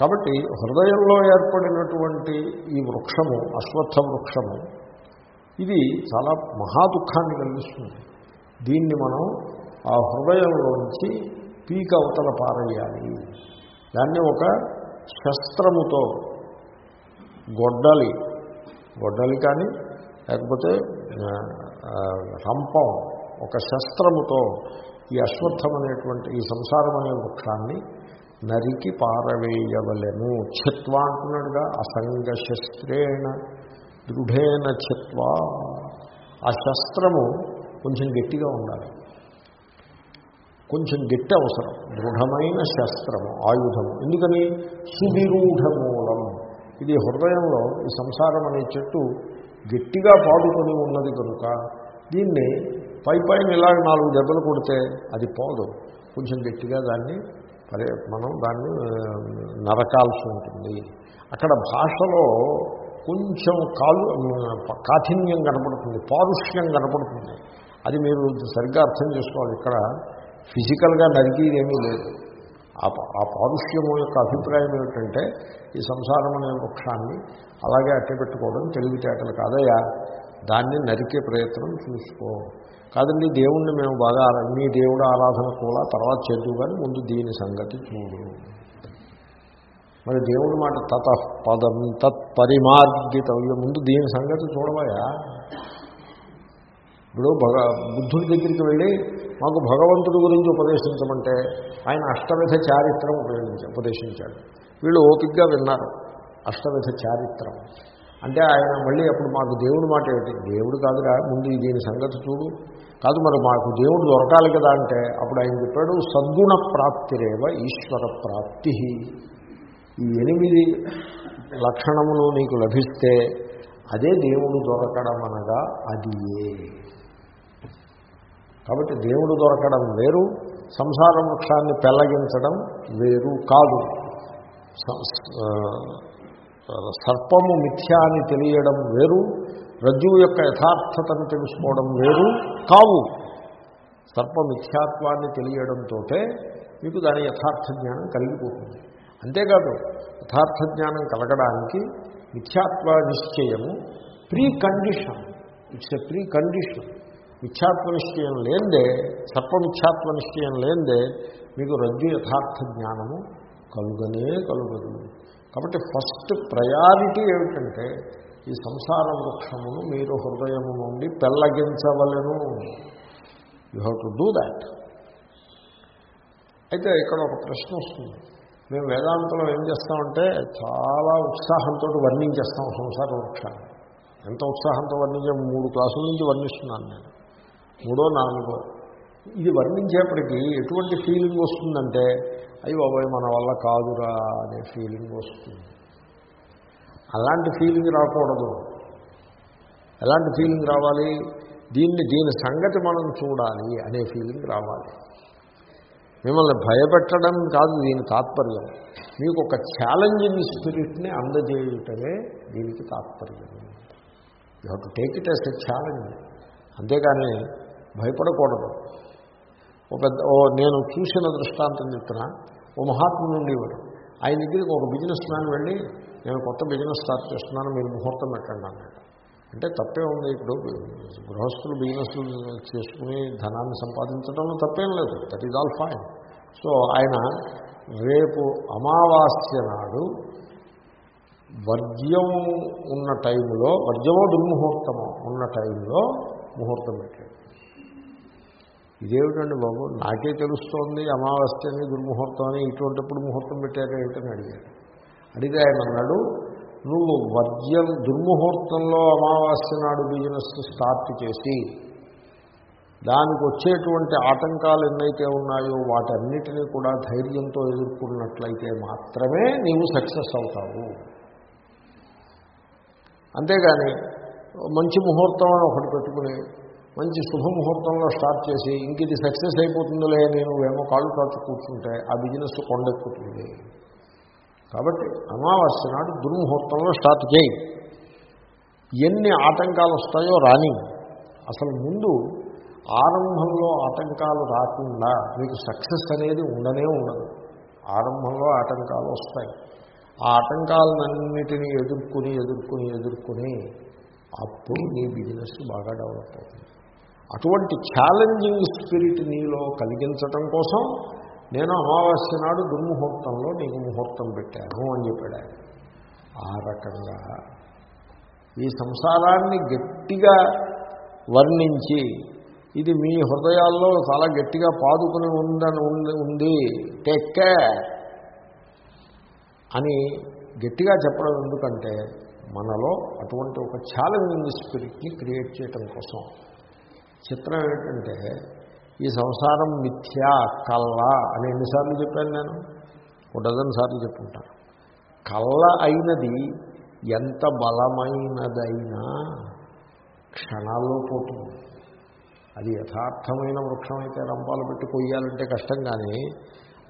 కాబట్టి హృదయంలో ఏర్పడినటువంటి ఈ వృక్షము అశ్వత్థ వృక్షము ఇది చాలా మహా దుఃఖాన్ని కలిగిస్తుంది. దీన్ని మనం ఆ హృదయంలోంచి పీక అవతల పారేయాలి. దాన్ని ఒక శస్త్రముతో గొడ్డలి గొడ్డలి కానీ లేకపోతే రంపం ఒక శస్త్రముతో ఈ అశ్వత్థం అనేటువంటి ఈ సంసారం అనే వృక్షాన్ని నరికి పారవేయవలెను. ఛత్వ అంటున్నాడుగా అసంగ శస్త్రేణ దృఢేన ఛత్వ. ఆ శస్త్రము కొంచెం గట్టిగా ఉండాలి. కొంచెం గట్టి అవసరం దృఢమైన శస్త్రము ఆయుధము. ఎందుకని? సువిరూఢమూలం. ఇది హృదయంలో ఈ సంసారం అనే చెట్టు గట్టిగా పాడుకొని ఉన్నది కనుక దీన్ని పై పైన ఇలాగ నాలుగు దెబ్బలు కొడితే అది పోదు. కొంచెం గట్టిగా దాన్ని పరే మనం దాన్ని నరకాల్సి ఉంటుంది. అక్కడ భాషలో కొంచెం కాలు కాఠిన్యం కనపడుతుంది పారుష్యం కనపడుతుంది. అది మీరు సరిగ్గా అర్థం చేసుకోవాలి. ఇక్కడ ఫిజికల్గా నరికేదేమీ లేదు. ఆ పారుష్యము యొక్క అభిప్రాయం ఏమిటంటే ఈ సంసారం అనే వృక్షాన్ని అలాగే అట్టపెట్టుకోవడం తెలివితేటలు కాదయ్యా. దాన్ని నరికే ప్రయత్నం చూసుకో. కాదండి దేవుణ్ణి మేము బాగా మీ దేవుడు ఆరాధన కూడా తర్వాత చేద్దు కానీ ముందు దీని సంగతి చూడు. మరి దేవుడి మాట తత పదం తత్పరిమార్గితవ్యం ముందు దీని సంగతి చూడవయా ఇప్పుడు భగ బుద్ధుడి దగ్గరికి వెళ్ళి మాకు భగవంతుడి గురించి ఉపదేశించమంటే ఆయన అష్టవిధ చారిత్రం ఉపయోగించ ఉపదేశించాడు. వీళ్ళు ఓపిక్గా విన్నారు అష్టవిధ చారిత్రం. అంటే ఆయన మళ్ళీ అప్పుడు మాకు దేవుడు మాట ఏమిటి దేవుడు కాదురా ముందు దీని సంగతి చూడు. కాదు మరి మాకు దేవుడు దొరకాలి కదా అంటే అప్పుడు ఆయన చెప్పాడు సద్గుణ ప్రాప్తిరేవ ఈశ్వర ప్రాప్తి. ఈ ఎనిమిది లక్షణములు నీకు లభిస్తే అదే దేవుడు దొరకడం అనగా అది కాబట్టి దేవుడు దొరకడం వేరు సంసార వృక్షాన్ని పెళ్ళగించడం వేరు కాదు. సర్పము మిథ్యా అని తెలియడం వేరు రజ్జువు యొక్క యథార్థతను తెలుసుకోవడం వేరు కావు. సర్ప మిథ్యాత్వాన్ని తెలియడంతో మీకు దాని యథార్థ జ్ఞానం కలిగిపోతుంది. అంతేకాదు యథార్థ జ్ఞానం కలగడానికి మిథ్యాత్వ నిశ్చయము pre condition. It's a precondition. మిథ్యాత్మ నిశ్చయం లేదే సర్పమిథ్యాత్మ నిశ్చయం లేదే మీకు రజ్జు యథార్థ జ్ఞానము కలుగనే కలుగదు. కాబట్టి ఫస్ట్ ప్రయారిటీ ఏమిటంటే ఈ సంసార వృక్షమును మీరు హృదయము నుండి పెళ్ళగించవలను you have to do that. అయితే ఇక్కడ ఒక ప్రశ్న వస్తుంది. మేము వేదాంతంలో ఏం చేస్తామంటే చాలా ఉత్సాహంతో వర్ణించేస్తాం సంసార వృక్షాన్ని. ఎంత ఉత్సాహంతో వర్ణించే మూడు క్లాసుల నుంచి వర్ణిస్తున్నాను నేను. మూడో నాలుగో. ఇది వర్ణించేప్పటికీ ఎటువంటి ఫీలింగ్ వస్తుందంటే అయ్యి బాబాయ్ మన వల్ల కాదురా అనే ఫీలింగ్ వస్తుంది. అలాంటి ఫీలింగ్ రాకూడదు. ఎలాంటి ఫీలింగ్ రావాలి? దీన్ని దీని సంగతి మనం చూడాలి అనే ఫీలింగ్ రావాలి. మిమ్మల్ని భయపెట్టడం కాదు దీని తాత్పర్యం. మీకు ఒక ఛాలెంజింగ్ స్పిరిట్ని అందజేయటమే దీనికి తాత్పర్యం. You have to take it as a challenge అంతేగాని భయపడకూడదు. ఒక పెద్ద ఓ నేను చూసిన దృష్టాంతం చెప్తున్నా ఓ మహాత్ముడు ఉండేవాడు. ఆయన దగ్గరికి ఒక బిజినెస్ మ్యాన్ వెళ్ళి నేను కొత్త బిజినెస్ స్టార్ట్ చేస్తున్నాను మీరు ముహూర్తం పెట్టండి అన్నాడు. అంటే తప్పే ఉంది ఇప్పుడు గృహస్థులు బిజినెస్లు చేసుకుని ధనాన్ని సంపాదించడంలో తప్పేం లేదు. That is all fine so ఆయన రేపు అమావాస్య నాడు వర్జ్యం ఉన్న టైంలో వర్జ్యమో దుర్ముహూర్తమో ఉన్న టైంలో ముహూర్తం పెట్టాడు. ఇదేమిటండి బాబు? నాకే తెలుస్తోంది అమావాస్యని దుర్ముహూర్తం అని ఇటువంటిప్పుడు ముహూర్తం పెట్టారు ఏమిటని అడిగాడు. అడిగితే ఆయన అన్నాడు నువ్వు వర్జ్యం దుర్ముహూర్తంలో అమావాస్య నాడు బిజినెస్ స్టార్ట్ చేసి దానికి వచ్చేటువంటి ఆటంకాలు ఎన్నైతే ఉన్నాయో వాటన్నిటినీ కూడా ధైర్యంతో ఎదుర్కొన్నట్లయితే మాత్రమే నీవు సక్సెస్ అవుతావు. అంతేగాని మంచి ముహూర్తం అని ఒకటి పెట్టుకుని మంచి శుభముహూర్తంలో స్టార్ట్ చేసి ఇంక ఇది సక్సెస్ అయిపోతుందిలే నేను ఏమో కాళ్ళు కాచు కూర్చుంటే ఆ బిజినెస్ కొండెక్కుతుంది. కాబట్టి అమావాస్య నాడు దుర్ముహూర్తంలో స్టార్ట్ చేయి. ఎన్ని ఆటంకాలు వస్తాయో రాని అసలు ముందు ఆరంభంలో ఆటంకాలు రాకుండా మీకు సక్సెస్ అనేది ఉండనే ఉండదు. ఆరంభంలో ఆటంకాలు వస్తాయి. ఆ ఆటంకాలన్నిటినీ ఎదుర్కొని ఎదుర్కొని ఎదుర్కొని అప్పుడు నీ బిజినెస్ బాగా డెవలప్ అవుతుంది. అటువంటి ఛాలెంజింగ్ స్పిరిట్ నీలో కలిగించటం కోసం నేను అమావాస్య నాడు దుర్ముహూర్తంలో నీకు ముహూర్తం పెట్టాను అని చెప్పాడు ఆయన. ఆ రకంగా ఈ సంసారాన్ని గట్టిగా వర్ణించి ఇది మీ హృదయాల్లో చాలా గట్టిగా పాదుకుని ఉందని ఉంది ఉంది టేక్ కేర్ అని గట్టిగా చెప్పడం ఎందుకంటే మనలో అటువంటి ఒక ఛాలెంజింగ్ స్పిరిట్ని క్రియేట్ చేయటం కోసం. చిత్రం ఏంటంటే ఈ సంసారం మిథ్యా కళ్ళ అని ఎన్నిసార్లు చెప్పాను నేను? ఒక డజన్ సార్లు చెప్పుకుంటాను కళ్ళ అయినది ఎంత బలమైనదైనా క్షణాల్లో పోతుంది. అది యథార్థమైన వృక్షం అయితే రంపాలు పెట్టి కొయ్యాలంటే కష్టం కానీ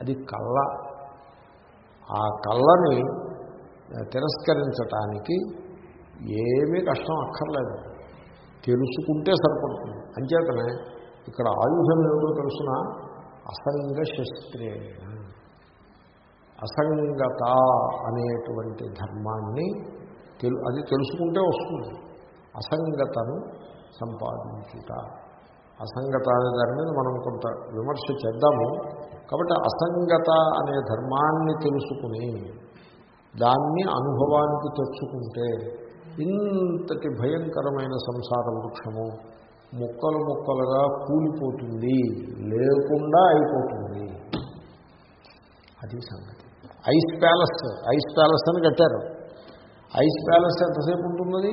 అది కళ్ళ ఆ కళ్ళని తిరస్కరించటానికి ఏమీ కష్టం అక్కర్లేదు. తెలుసుకుంటే సరిపడుతుంది. అంచేతనే ఇక్కడ ఆయుధం ఏమిటో తెలుసిన అసంగ శస్త్రేణ. అసంగత అనేటువంటి ధర్మాన్ని తెలు అది తెలుసుకుంటే వస్తుంది. అసంగతను సంపాదించుట. అసంగత అనే దాని మీద మనం కొంత విమర్శ చేద్దాము. కాబట్టి అసంగత అనే ధర్మాన్ని తెలుసుకుని దాన్ని అనుభవానికి తెచ్చుకుంటే ఇంతటి భయంకరమైన సంసార వృక్షము ముక్కలు ముక్కలుగా కూలిపోతుంది. లేకుండా అయిపోతుంది. అది సంగతి. ఐస్ ప్యాలెస్ ఐస్ ప్యాలెస్ అని కట్టారు. ఐస్ ప్యాలెస్ ఎంతసేపు ఉంటున్నది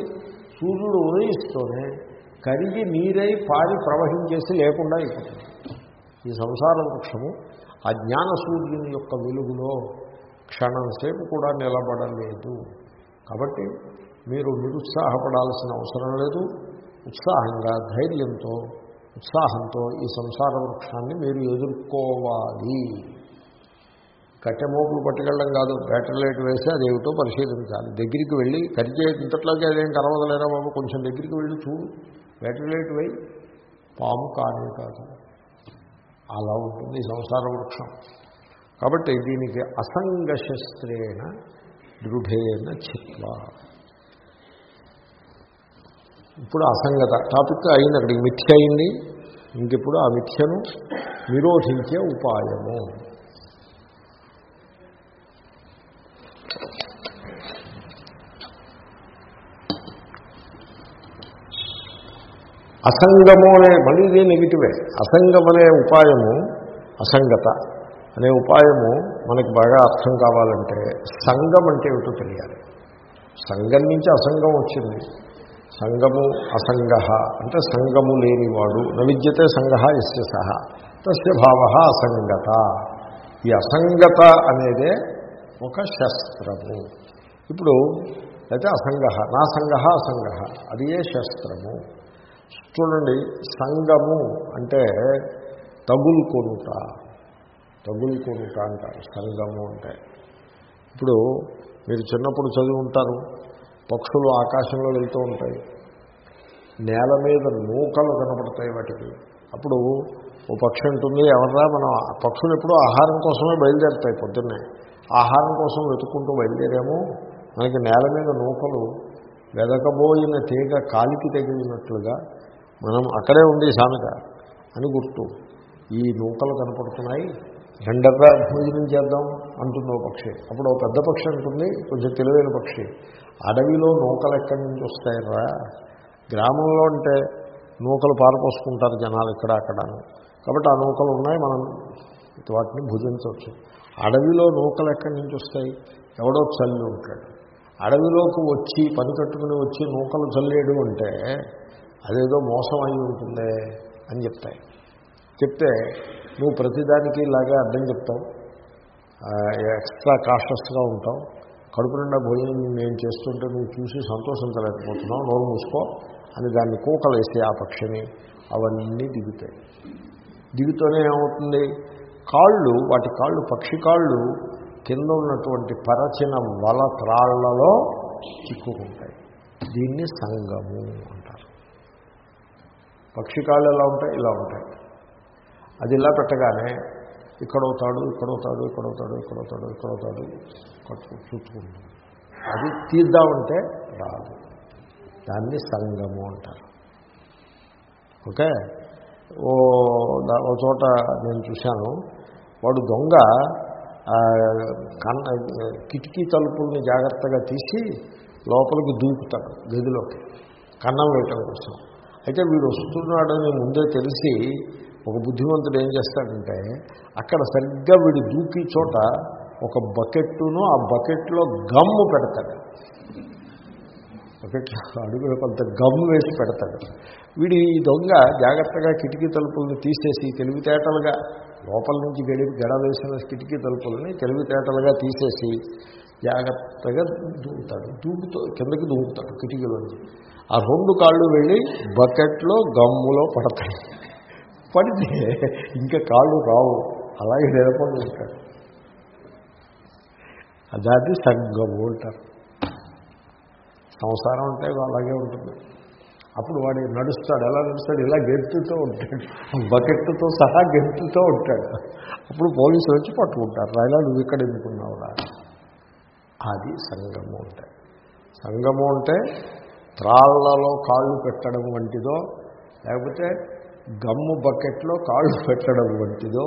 సూర్యుడు ఉదయిస్తూనే కరిగి నీరై పారి ప్రవహించేసి లేకుండా అయిపోతుంది. ఈ సంసార వృక్షము ఆ జ్ఞాన సూర్యుని యొక్క వెలుగులో క్షణం సేపు కూడా నిలబడలేదు. కాబట్టి మీరు నిరుత్సాహపడాల్సిన అవసరం లేదు. ఉత్సాహంగా ధైర్యంతో ఉత్సాహంతో ఈ సంసార వృక్షాన్ని మీరు ఎదుర్కోవాలి. కట్టెమోపులు పట్టుకెళ్ళడం కాదు బ్యాటరీ లైట్ వేసి అదేమిటో పరిశీలించాలి. దగ్గరికి వెళ్ళి కరిచే ఇంతట్లోకి అదేం కలవదలేరా బాబు? కొంచెం దగ్గరికి వెళ్ళి చూడు. బ్యాటరీ లైట్ వేయి. పాము కానే కాదు. అలా ఉంటుంది సంసార వృక్షం. కాబట్టి దీనికి అసంగ శస్త్రేణ దృఢేన చిత్వ. ఇప్పుడు అసంగత టాపిక్ అయింది అక్కడికి మిథ్య అయింది. ఇంకిప్పుడు ఆ మిథ్యను నిరోధించే ఉపాయము. అసంగము అనే మళ్ళీ ఇది నెగిటివే అసంగం అనే ఉపాయము అసంగత అనే ఉపాయము మనకి బాగా అర్థం కావాలంటే సంగం అంటే ఏమిటో తెలియాలి. సంఘం నుంచి అసంగం వచ్చింది. సంగము అసంగ అంటే సంగము లేనివాడు. నవిద్యతే సంగ ఎస్య సహ. తస్య భావ అసంగత. ఈ అసంగత అనేదే ఒక శస్త్రము. ఇప్పుడు అయితే అసంగ నా సంగ అసంగ అది ఏ శస్త్రము? చూడండి సంగము అంటే తగులుకొనుట. తగులుకొనుట అంటారు సంగము అంటే. ఇప్పుడు మీరు చిన్నప్పుడు చదివి ఉంటారు పక్షులు ఆకాశంలో వెళ్తూ ఉంటాయి. నేల మీద నూకలు కనపడతాయి వాటికి. అప్పుడు ఓ పక్షి ఉంటుంది ఎవరా మనం ఆ పక్షులు ఎప్పుడూ ఆహారం కోసమే బయలుదేరుతాయి పొద్దున్నే. ఆహారం కోసం వెతుక్కుంటూ బయలుదేరాము. మనకి నేల మీద నూకలు వెదకబోయిన తీగ కాలికి తగిలినట్లుగా మనం అక్కడే ఉంది సామెత అని గుర్తు. ఈ నూకలు కనపడుతున్నాయి. ఎండగా భోజనం చేద్దాం అంటుంది ఓ పక్షి. అప్పుడు ఓ పెద్ద పక్షి అంటుంది కొంచెం తెలివైన పక్షి. అడవిలో నూకలు ఎక్కడి నుంచి వస్తాయరా? గ్రామంలో అంటే నూకలు పారపోసుకుంటారు జనాలు ఇక్కడ అక్కడ కాబట్టి ఆ నూకలు ఉన్నాయి మనం వాటిని భుజించవచ్చు. అడవిలో నూకలు ఎక్కడి నుంచి వస్తాయి? ఎవడో చల్లి ఉంటాడు. అడవిలోకి వచ్చి పని కట్టుకుని వచ్చి నూకలు చల్లేడు అంటే అదేదో మోసం అయి ఉంటుందే అని చెప్తాయి. చెప్తే నువ్వు ప్రతిదానికి ఇలాగే అర్థం చెప్తావు. ఎక్స్ట్రా కాషస్గా ఉంటావు. కడుపు నిండా భోజనం నేను చేస్తుంటే నువ్వు చూసి సంతోషించలేకపోతున్నావు నోరు మూసుకో అని దాన్ని కూకలేస్తే ఆ పక్షిని అవన్నీ దిగుతాయి. దిగుతూనే ఏమవుతుంది? కాళ్ళు వాటి కాళ్ళు పక్షి కాళ్ళు కింద ఉన్నటువంటి పరచిన వల త్రాళ్ళలో చిక్కుకుంటాయి. దీన్ని సంగము అంటారు. పక్షి కాళ్ళు ఎలా ఉంటాయి? ఇలా ఉంటాయి. అది ఇలా పెట్టగానే ఇక్కడవుతాడు ఇక్కడవుతాడు ఇక్కడవుతాడు ఇక్కడవుతాడు ఇక్కడవుతాడు. కట్టు చుట్టుకుంటుంది అది తీద్దామంటే రాదు. దాన్ని సంగము అంటారు. ఓకే? ఓ ఓ చోట నేను చూశాను. వాడు దొంగ కన్న కిటికీ తలుపుల్ని జాగ్రత్తగా తీసి లోపలికి దూకుతాడు గదిలోకి. కన్నం వేయటం కోసం. అయితే వీడు వస్తున్నాడని ముందే తెలిసి ఒక బుద్ధిమంతుడు ఏం చేస్తాడంటే అక్కడ సరిగ్గా వీడు దూకి చోట ఒక బకెట్టును ఆ బకెట్లో గమ్ము పెడతాడు. బకెట్లో అడుగులో కొంత గమ్ము వేసి పెడతాడు. వీడి దొంగ జాగ్రత్తగా కిటికీ తలుపుల్ని తీసేసి తెలివితేటలుగా లోపల నుంచి గడి గడ వేసిన కిటికీ తలుపుల్ని తెలివితేటలుగా తీసేసి జాగ్రత్తగా దూకుతాడు. దూకుతూ కిందకి దూకుతాడు కిటికీలోంచి. ఆ రెండు కాళ్ళు వెళ్ళి బకెట్లో గమ్ములో పడతాయి. పడితే ఇంకా కాళ్ళు రావు. అలాగే నిలబడి ఉంటాడు. అదాది సంగము అంటారు సంసారం అంటే అలాగే ఉంటుంది. అప్పుడు వాడు నడుస్తాడు. ఎలా నడుస్తాడు? ఇలా గెంతుతూ ఉంటాడు. బకెట్తో సహా గెంతుతూ ఉంటాడు. అప్పుడు పోలీసులు వచ్చి పట్టుకుంటారు. రాయలా నువ్వు ఇక్కడ ఎందుకున్నావురా అది సంగము అంటే. సంగము అంటే త్రాళ్ళలో కాళ్ళు పెట్టడం వంటిదో లేకపోతే గమ్ము బకెట్లో కాళ్ళు పెట్టడం వంటిదో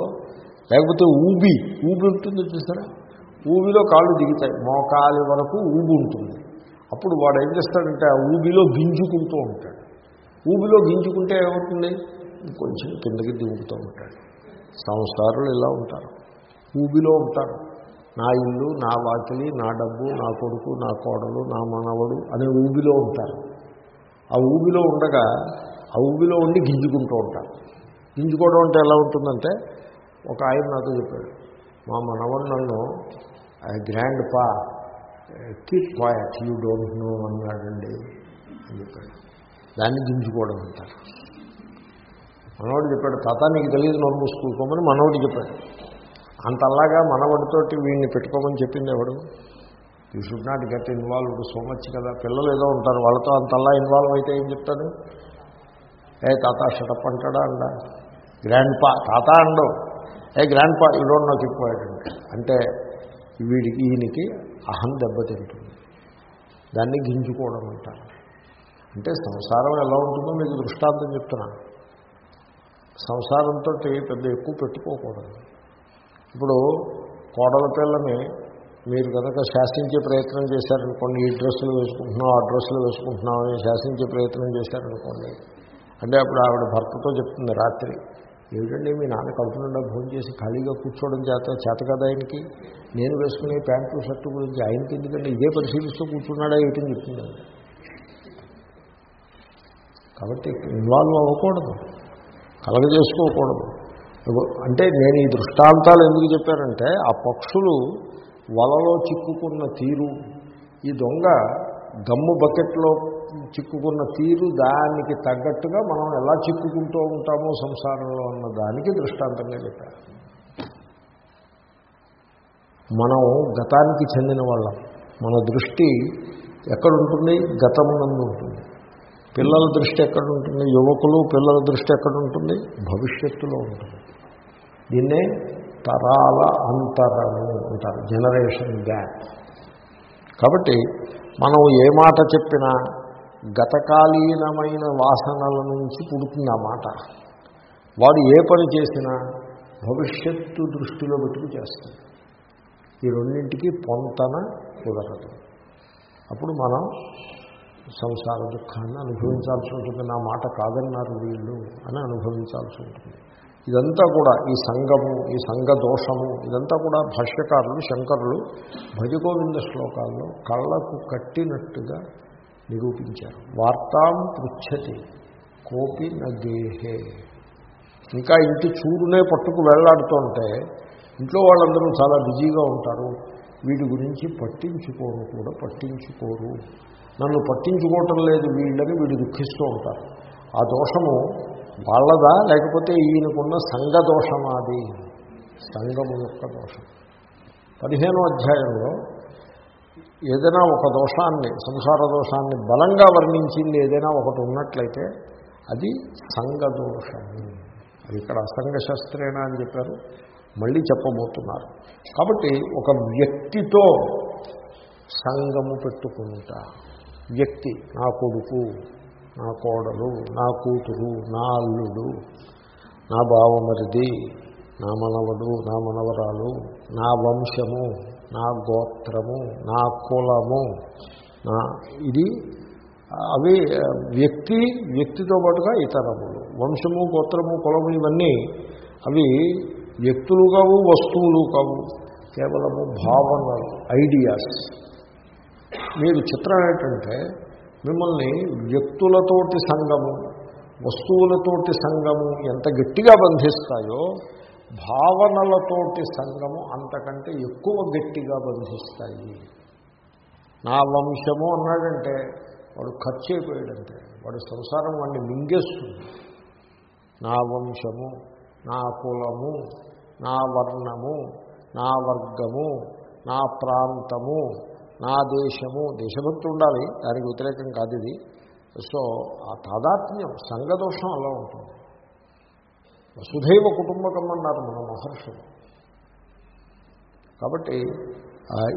లేకపోతే ఊబి ఊబి ఉంటుంది చూసారా? ఊబిలో కాళ్ళు దిగుతాయి. మోకాలి వరకు ఊబి ఉంటుంది. అప్పుడు వాడు ఏం చేస్తాడంటే ఆ ఊబిలో గింజుకుంటూ ఉంటాడు. ఊబిలో గింజుకుంటే ఏమవుతుంది? కొంచెం కిందకి దిగుతూ ఉంటాడు. సంసారులు ఇలా ఉంటారు. ఊబిలో ఉంటారు. నా ఇల్లు నా వాకిలి నా డబ్బు నా కొడుకు నా కోడలు నా మనవడు అనే ఊబిలో ఉంటారు. ఆ ఊబిలో ఉండగా ఆ ఊబిలో ఉండి గింజుకుంటూ ఉంటారు. గింజుకోవడం అంటే ఎలా ఉంటుందంటే ఒక ఆయన నాతో చెప్పాడు మా మనవడు నన్ను grandpa keep quiet you don't know అన్నాడండి అని చెప్పాడు. దాన్ని గింజుకోవడం అంటారు. మనవాడు చెప్పాడు తాత నీకు తెలియదు నోరు మూసుకోమని మనవాడు చెప్పాడు. అంతలాగా మనవడితోటి వీడిని పెట్టుకోమని చెప్పింది ఎవడు? You should not get involved so much కదా పిల్లలు ఏదో ఉంటారు వాళ్ళతో అంతలా ఇన్వాల్వ్ అయితే ఏం చెప్తాడు ఏ తాత షటప్ అంటాడా అండ? గ్రాండ్ పా తాత అండవు a grandpa you don't know అంటే వీడికి ఈయనకి అహం దెబ్బతింటుంది దాన్ని గింజుకోవడం అంటారు. అంటే సంసారం ఎలా ఉంటుందో మీకు దృష్టాంతం చెప్తున్నాను. సంసారంతో పెద్ద ఎక్కువ పెట్టుకోకూడదు. ఇప్పుడు కోడల పిల్లని మీరు కనుక శాసించే ప్రయత్నం చేశారనుకోండి ఈ డ్రెస్సులు వేసుకుంటున్నాం ఆ డ్రెస్సులు వేసుకుంటున్నాం అని శాసించే ప్రయత్నం చేశారనుకోండి అంటే అప్పుడు ఆవిడ భర్తతో చెప్తుంది రాత్రి ఏమిటండి మీ నాన్న కడుపు నిండా భోజనం చేసి ఖాళీగా కూర్చోవడం చేత చేత కదా ఆయనకి? నేను వేసుకునే ప్యాంటు షర్టు గురించి ఆయనకి ఎందుకంటే ఇదే పరిశీలిస్తూ కూర్చున్నాడా ఏమిటని చెప్తుంది కాబట్టి ఇన్వాల్వ్ అవ్వకూడదు కలగజేసుకోకూడదు. అంటే నేను ఈ దృష్టాంతాలు ఎందుకు చెప్పానంటే ఆ పక్షులు వలలో చిక్కుకున్న తీరు ఈ దొంగ గమ్ము బకెట్లో చిక్కుకున్న తీరు దానికి తగ్గట్టుగా మనం ఎలా చిక్కుకుంటూ ఉంటామో సంసారంలో ఉన్న దానికి దృష్టాంతంగా చెప్పారు మనం గతానికి చెందిన వాళ్ళం. మన దృష్టి ఎక్కడుంటుంది? గతమునందు ఉంటుంది. పిల్లల దృష్టి ఎక్కడ ఉంటుంది యువకులు పిల్లల దృష్టి ఎక్కడ ఉంటుంది భవిష్యత్తులో ఉంటుంది. దీన్నే తరాల అంతరము అంటారు. Generation gap. కాబట్టి మనం ఏ మాట చెప్పినా గతకాలీనమైన వాసనల నుంచి పుడుతుంది ఆ మాట. వాడు ఏ పని చేసినా భవిష్యత్తు దృష్టిలో పెట్టుకు చేస్తుంది ఈ రెండింటికి పొంతన కుదరదు. అప్పుడు మనం సంసార దుఃఖాన్ని అనుభవించాల్సి ఉంటుంది. నా మాట కాదన్నారు వీళ్ళు అని అనుభవించాల్సి ఉంటుంది. ఇదంతా కూడా ఈ సంగము ఈ సంఘ దోషము ఇదంతా కూడా భాష్యకారులు శంకరులు భజగోవింద శ్లోకాల్లో కళ్ళకు కట్టినట్టుగా నిరూపించారు. వార్తాం పృచ్చతి కోపి నగేహే ఇంకా ఇంటి చూరునే పట్టుకు వెళ్ళాడుతుంటే ఇంట్లో వాళ్ళందరూ చాలా బిజీగా ఉంటారు. వీటి గురించి పట్టించుకోరు కూడా పట్టించుకోరు. నన్ను పట్టించుకోవటం లేదు వీళ్ళని వీడు దుఃఖిస్తూ ఉంటారు. ఆ దోషము వాళ్ళదా? లేకపోతే ఈయనకున్న సంఘ దోషమాది? సంఘము యొక్క దోషం. పదిహేనో అధ్యాయంలో ఏదైనా ఒక దోషాన్ని సంసార దోషాన్ని బలంగా వర్ణించింది ఏదైనా ఒకటి ఉన్నట్లయితే అది సంఘ అది ఇక్కడ అసంగ శస్త్రేణ అని చెప్పారు. మళ్ళీ చెప్పబోతున్నారు. కాబట్టి ఒక వ్యక్తితో సంగము పెట్టుకుంటా. వ్యక్తి నా కొడుకు నా కోడలు నా కూతురు నా అల్లుడు నా బావమరిది నా మనవడు నా మనవరాలు నా వంశము నా గోత్రము నా కులము నా ఇది అవి వ్యక్తి వ్యక్తితో పాటుగా ఇతరములు. వంశము గోత్రము కులము ఇవన్నీ అవి వ్యక్తులు కావు వస్తువులు కావు. కేవలము భావనలు ఐడియాస్. మీరు చిత్రం ఏంటంటే మిమ్మల్ని వ్యక్తులతోటి సంఘము వస్తువులతోటి సంఘము ఎంత గట్టిగా బంధిస్తాయో భావనలతోటి సంగము అంతకంటే ఎక్కువ గట్టిగా బంధిస్తాయి. నా వంశము అన్నాడంటే వాడు ఖర్చు అయిపోయాడంటే వాడు సంసారం వాడిని మింగేస్తుంది. నా వంశము నా కులము నా వర్ణము నా వర్గము నా ప్రాంతము నా దేశము దేశభక్తి ఉండాలి దానికి వ్యతిరేకం కాదు ఇది. సో ఆ తాదాత్మ్యం సంఘదోషం అలా ఉంటుంది. వసుధైవ కుటుంబకం అన్నారు మన మహర్షులు. కాబట్టి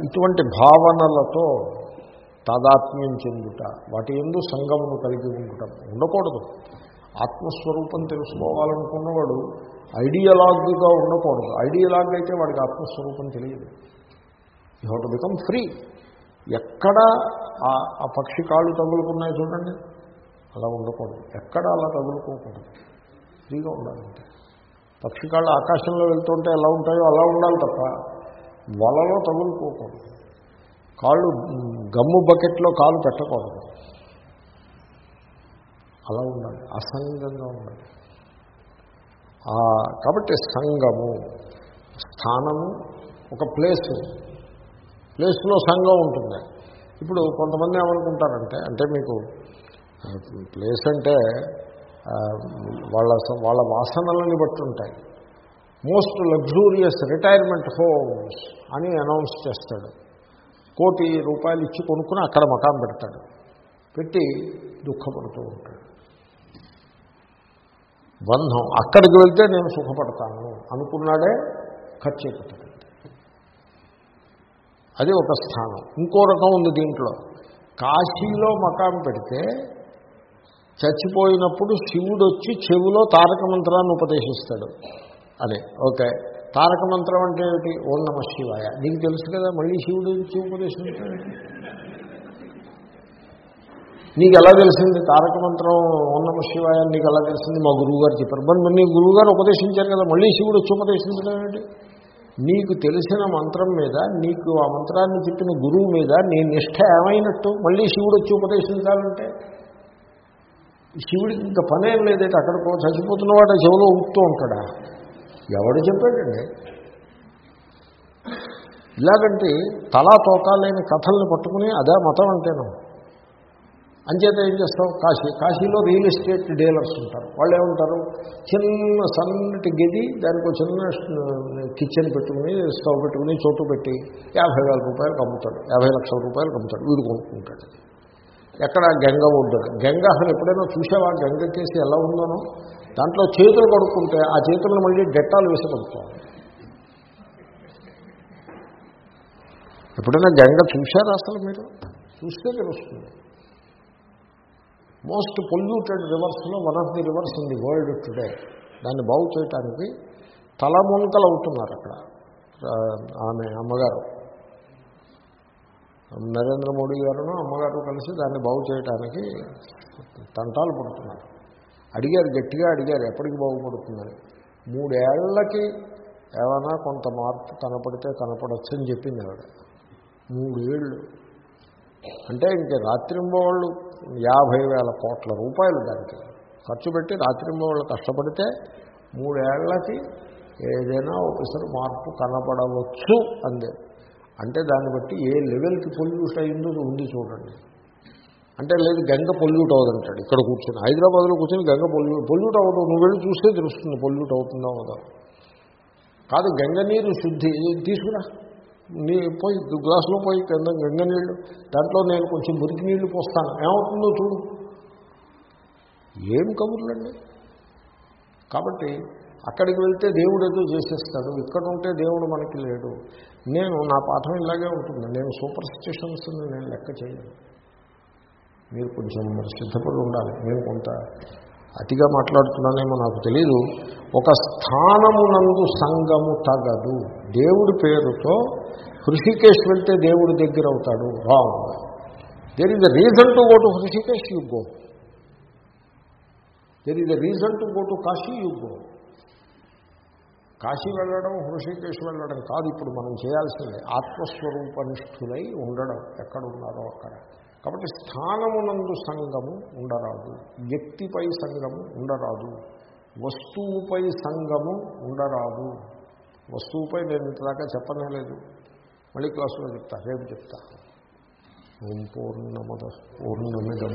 ఇటువంటి భావనలతో తాదాత్మ్యం చెందుట వాటి ఎందు సంగమును కలిగి ఉండటం ఉండకూడదు. ఆత్మస్వరూపం తెలుసుకోవాలనుకున్నవాడు ఐడియలాగ్గా ఉండకూడదు. ఐడియలాగ్ అయితే వాడికి ఆత్మస్వరూపం తెలియదు. You have to become free. ఎక్కడ ఆ పక్షి కాళ్ళు తగులుకున్నాయి చూడండి. అలా ఉండకూడదు. ఎక్కడ అలా తగులుకోకూడదు. ఫ్రీగా ఉండాలంటే పక్షికాళ్ళు ఆకాశంలో వెళ్తుంటే ఎలా ఉంటాయో అలా ఉండాలి తప్ప వలలో తగులుకోకూడదు. కాళ్ళు గమ్ము బకెట్లో కాలు పెట్టకూడదు. అలా ఉండాలి. అసంగంగా ఉండాలి. కాబట్టి సంఘము స్థానము ఒక ప్లేస్. ప్లేస్లో సంఘం ఉంటుంది. ఇప్పుడు కొంతమంది ఏమనుకుంటారంటే అంటే మీకు ప్లేస్ అంటే వాళ్ళ వాళ్ళ వాసనలని బట్టి ఉంటాయి మోస్ట్ లగ్జూరియస్ రిటైర్మెంట్ హోమ్స్ అని అనౌన్స్ చేస్తాడు. కోటి రూపాయలు ఇచ్చి కొనుక్కుని అక్కడ మకాం పెడతాడు. పెట్టి దుఃఖపడుతూ ఉంటాడు. బంధం అక్కడికి వెళ్తే నేను సుఖపడతాను అనుకున్నాడే ఖర్చు అది ఒక స్థానం. ఇంకో రకం ఉంది దీంట్లో. కాశీలో మకాం పెడితే చచ్చిపోయినప్పుడు శివుడు వచ్చి చెవిలో తారక మంత్రాన్ని ఉపదేశిస్తాడు. అదే ఓకే. తారక మంత్రం అంటే ఏమిటి? ఓం నమ శివాయ. నీకు తెలుసు కదా మళ్ళీ శివుడు వచ్చి ఉపదేశించాడు నీకు ఎలా తెలిసింది? తారక మంత్రం ఓం నమ శివాయ నీకు ఎలా తెలిసింది? మా గురువుగారు చెప్పారు. మరి మరి నీ గురువుగారు ఉపదేశించారు కదా మళ్ళీ శివుడు వచ్చి ఉపదేశించడం ఏమిటి? నీకు తెలిసిన మంత్రం మీద నీకు ఆ మంత్రాన్ని చెప్పిన గురువు మీద నీ నిష్ట ఏమైనట్టు మళ్ళీ శివుడు వచ్చి ఉపదేశించాలంటే? శివుడికి ఇంకా పనేం లేదైతే అక్కడికో చచ్చిపోతున్న వాడు చెవులో ఊపుతూ ఉంటాడా? ఎవడు చెప్పాడండి? ఇలాగంటే తలా తోకాలేని కథల్ని పట్టుకుని అదే మతం అంటేను. అంచేత ఏం చేస్తాం కాశీ కాశీలో రియల్ ఎస్టేట్ డీలర్స్ ఉంటారు. వాళ్ళు ఏమంటారు చిన్న సన్నటి గది దానికి చిన్న కిచెన్ పెట్టుకుని స్టవ్ పెట్టుకుని చోటు పెట్టి యాభై వేల రూపాయలకు అమ్ముతాడు యాభై లక్షల రూపాయలకు అమ్ముతాడు వీడు కొనుక్కుంటాడు. ఎక్కడ గంగ ఒడ్డున గంగ అసలు ఎప్పుడైనా చూసావా? గంగ కేసి ఎలా ఉందనో? దాంట్లో చేతులు కడుక్కుంటే ఆ చేతులను మళ్ళీ డెట్టాలు వేసి కడుక్కోవాలి ఎప్పుడైనా గంగ చూశారా అసలు మీరు? చూస్తే తెలుస్తుంది. మోస్ట్ పొల్యూటెడ్ రివర్స్లో one of the rivers in the world today. దాన్ని బాగు చేయటానికి తలమునకలు అవుతున్నారు అక్కడ ఆమె అమ్మగారు. నరేంద్ర మోడీ గారును అమ్మగారు కలిసి దాన్ని బాగు చేయడానికి తంటాలు పడుతున్నారు. అడిగారు గట్టిగా అడిగారు ఎప్పటికి బాగుపడుతుందని మూడేళ్ళకి ఏమైనా కొంత మార్పు కనపడితే కనపడచ్చు చెప్పింది ఆవిడ. మూడేళ్ళు. అంటే ఇంక రాత్రింబోళ్ళు యాభై వేల కోట్ల రూపాయలు దానికి. ఖర్చు పెట్టి రాత్రింబోళ్ళు కష్టపడితే మూడేళ్ళకి ఏదైనా ఒకసారి మార్పు కనపడవచ్చు అందే. అంటే దాన్ని బట్టి ఏ లెవెల్కి పొల్యూట్ అయిందో ఉంది చూడండి. అంటే లేదు గంగ పొల్యూట్ అవ్వదంటాడు ఇక్కడ కూర్చొని. హైదరాబాద్లో కూర్చొని గంగ పొల్యూట్ పొల్యూట్ అవ్వదు. నువ్వు వెళ్ళి చూస్తే తెలుస్తుంది పొల్యూట్ అవుతుందా అవుదా కాదు గంగ నీరు శుద్ధి. తీసుకురా. నీ పోయి గ్లాసులో పోయి కింద గంగ నీళ్ళు. దాంట్లో నేను కొంచెం మురికి నీళ్ళు పోస్తాను. ఏమవుతుందో చూడు. ఏం కబుర్లండి? కాబట్టి అక్కడికి వెళ్తే దేవుడు ఏదో చేసేస్తాడు. ఇక్కడ ఉంటే దేవుడు మనకి లేడు. నేను నా పాఠం ఇలాగే ఉంటుంది. నేను సూపర్ స్టిషన్స్ని నేను లెక్క చేయను. మీరు కొంచెం మరి సిద్ధపడి ఉండాలి. నేను కొంత అతిగా మాట్లాడుతున్నానేమో నాకు తెలియదు ఒక స్థానమునందు సంగము తగదు. దేవుడి పేరుతో హృషికేశ్ వెళ్తే దేవుడి దగ్గర అవుతాడు. Wrong. There is a reason to go to Rishikesh you go there is a reason to go to Kashi you go Kashi వెళ్ళడం హృషికేశ్ వెళ్ళడం కాదు. ఇప్పుడు మనం చేయాల్సింది ఆత్మస్వరూపనిష్ఠులై ఉండడం. ఎక్కడున్నారో అక్కడ. కాబట్టి స్థానమునందు సంగము ఉండరాదు. వ్యక్తిపై సంగము ఉండరాదు. వస్తువుపై సంగము ఉండరాదు. వస్తువుపై నేను ఇంతదాకా చెప్పనే లేదు. మళ్ళీ క్లాసులో చెప్తా రేపు చెప్తా. ఓం పూర్ణమద పూర్ణమిదం.